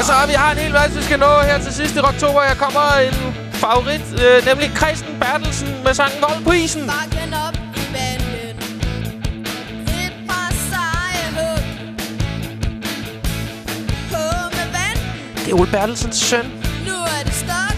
Hvad så? Vi har en hel masse, vi skal nå her til sidst i oktober. Jeg kommer en favorit, øh, nemlig Christen Bertelsen med sangen Vold på isen. Bakken op i vandet. Et par seje hug. På med vand. Det er Ole Bertelsens søn. Nu er det stok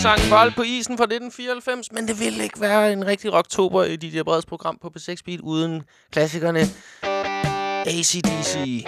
sangen Bold på isen fra 1994, men det ville ikke være en rigtig rocktober i DJ Breds program på B6 Beat uden klassikerne ACDC.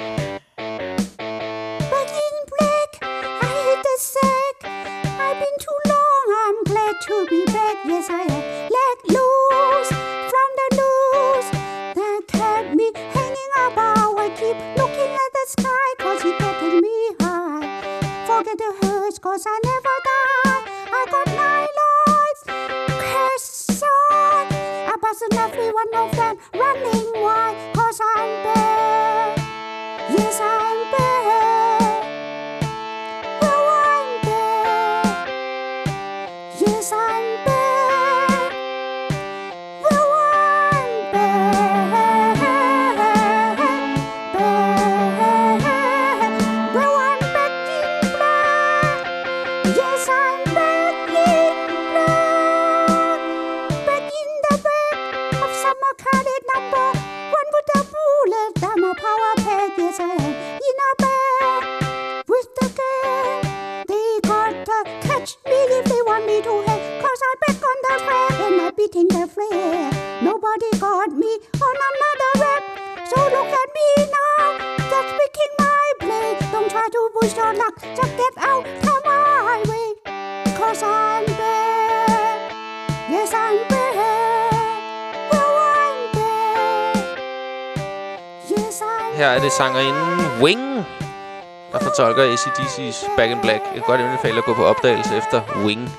Der fortolker ACDC's Back in Black. Jeg kan godt anbefale at gå på opdagelse efter Wing.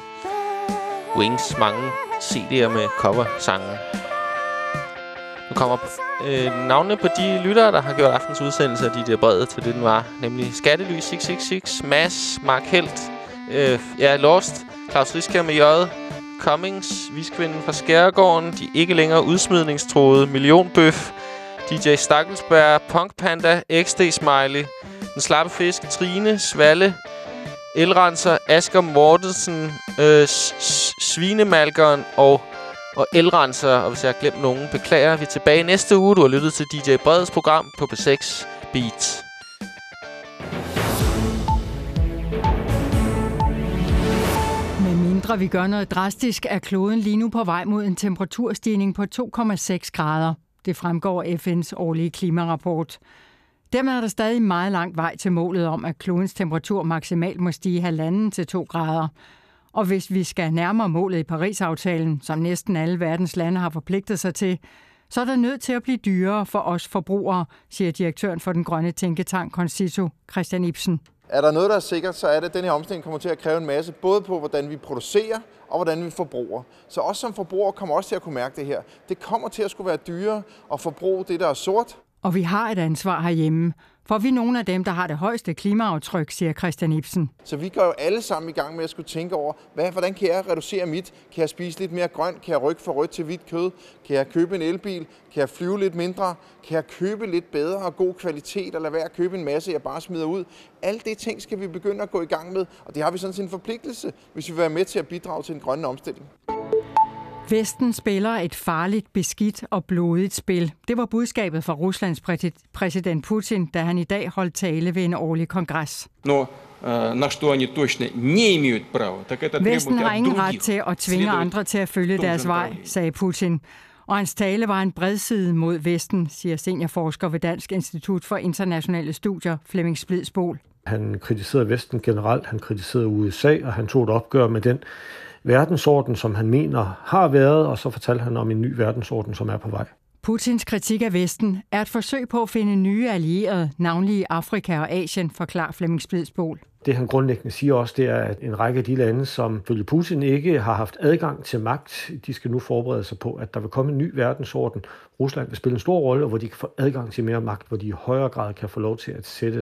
Wings mange CD'er med cover-sange. Nu kommer øh, navnene på de lyttere, der har gjort aftens udsendelse af de der brede til det, den var. Nemlig Skattely 666, Mass, Mark Helt, øh, ja, Lost, Claus Risker med J, Cummings, Viskvinden fra Skærgården, de ikke længere udsmidningstroede, Millionbøf, DJ Stakkelsberg, Punk Panda, XD Smiley, den Slappe Fisk, Trine, Svalle, Elrenser, Asger Mortensen, øh, Svinemalkeren og, og Elrenser. Og hvis jeg har glemt nogen, beklager. Vi er tilbage næste uge. Du har lyttet til DJ Breds program på P6 Beats. Med mindre vi gør noget drastisk, er kloden lige nu på vej mod en temperaturstigning på 2,6 grader. Det fremgår af FN's årlige klimarapport. Dermed er der stadig meget lang vej til målet om, at klodens temperatur maksimalt må stige halvanden til 2 grader. Og hvis vi skal nærmere målet i Paris-aftalen, som næsten alle verdens lande har forpligtet sig til, så er der nødt til at blive dyrere for os forbrugere, siger direktøren for den grønne tænketank Concito, Christian Ibsen. Er der noget, der er sikkert, så er det, at den her omstilling kommer til at kræve en masse, både på, hvordan vi producerer og hvordan vi forbruger. Så os som forbrugere kommer også til at kunne mærke det her. Det kommer til at skulle være dyrere at forbruge det, der er sort, og vi har et ansvar herhjemme, for vi er nogle af dem, der har det højeste klimaaftryk, siger Christian Ibsen. Så vi går jo alle sammen i gang med at skulle tænke over, hvad, hvordan kan jeg reducere mit? Kan jeg spise lidt mere grønt? Kan jeg rykke fra rødt til hvidt kød? Kan jeg købe en elbil? Kan jeg flyve lidt mindre? Kan jeg købe lidt bedre og god kvalitet og lade være at købe en masse, jeg bare smider ud? Alle de ting skal vi begynde at gå i gang med, og det har vi sådan set en forpligtelse, hvis vi vil være med til at bidrage til en grønne omstilling. Vesten spiller et farligt, beskidt og blodigt spil. Det var budskabet fra Ruslands præ- præsident Putin, da han i dag holdt tale ved en årlig kongres. Но э, на что они точно не имеют права, так это Vesten требовать har от ingen ret других til at tvinge следовать andre til at følge в том deres же vej, sagde Putin. Og hans tale var en bredside mod Vesten, siger seniorforsker ved Dansk Institut for Internationale Studier, Flemming Splidsbol. Han kritiserede Vesten generelt, han kritiserede USA, og han tog et opgør med den verdensorden, som han mener har været, og så fortalte han om en ny verdensorden, som er på vej. Putins kritik af Vesten er et forsøg på at finde nye allierede, navnlig i Afrika og Asien, forklarer Flemming Splidsbol. Det han grundlæggende siger også, det er, at en række af de lande, som følge Putin ikke har haft adgang til magt, de skal nu forberede sig på, at der vil komme en ny verdensorden. Rusland vil spille en stor rolle, og hvor de kan få adgang til mere magt, hvor de i højere grad kan få lov til at sætte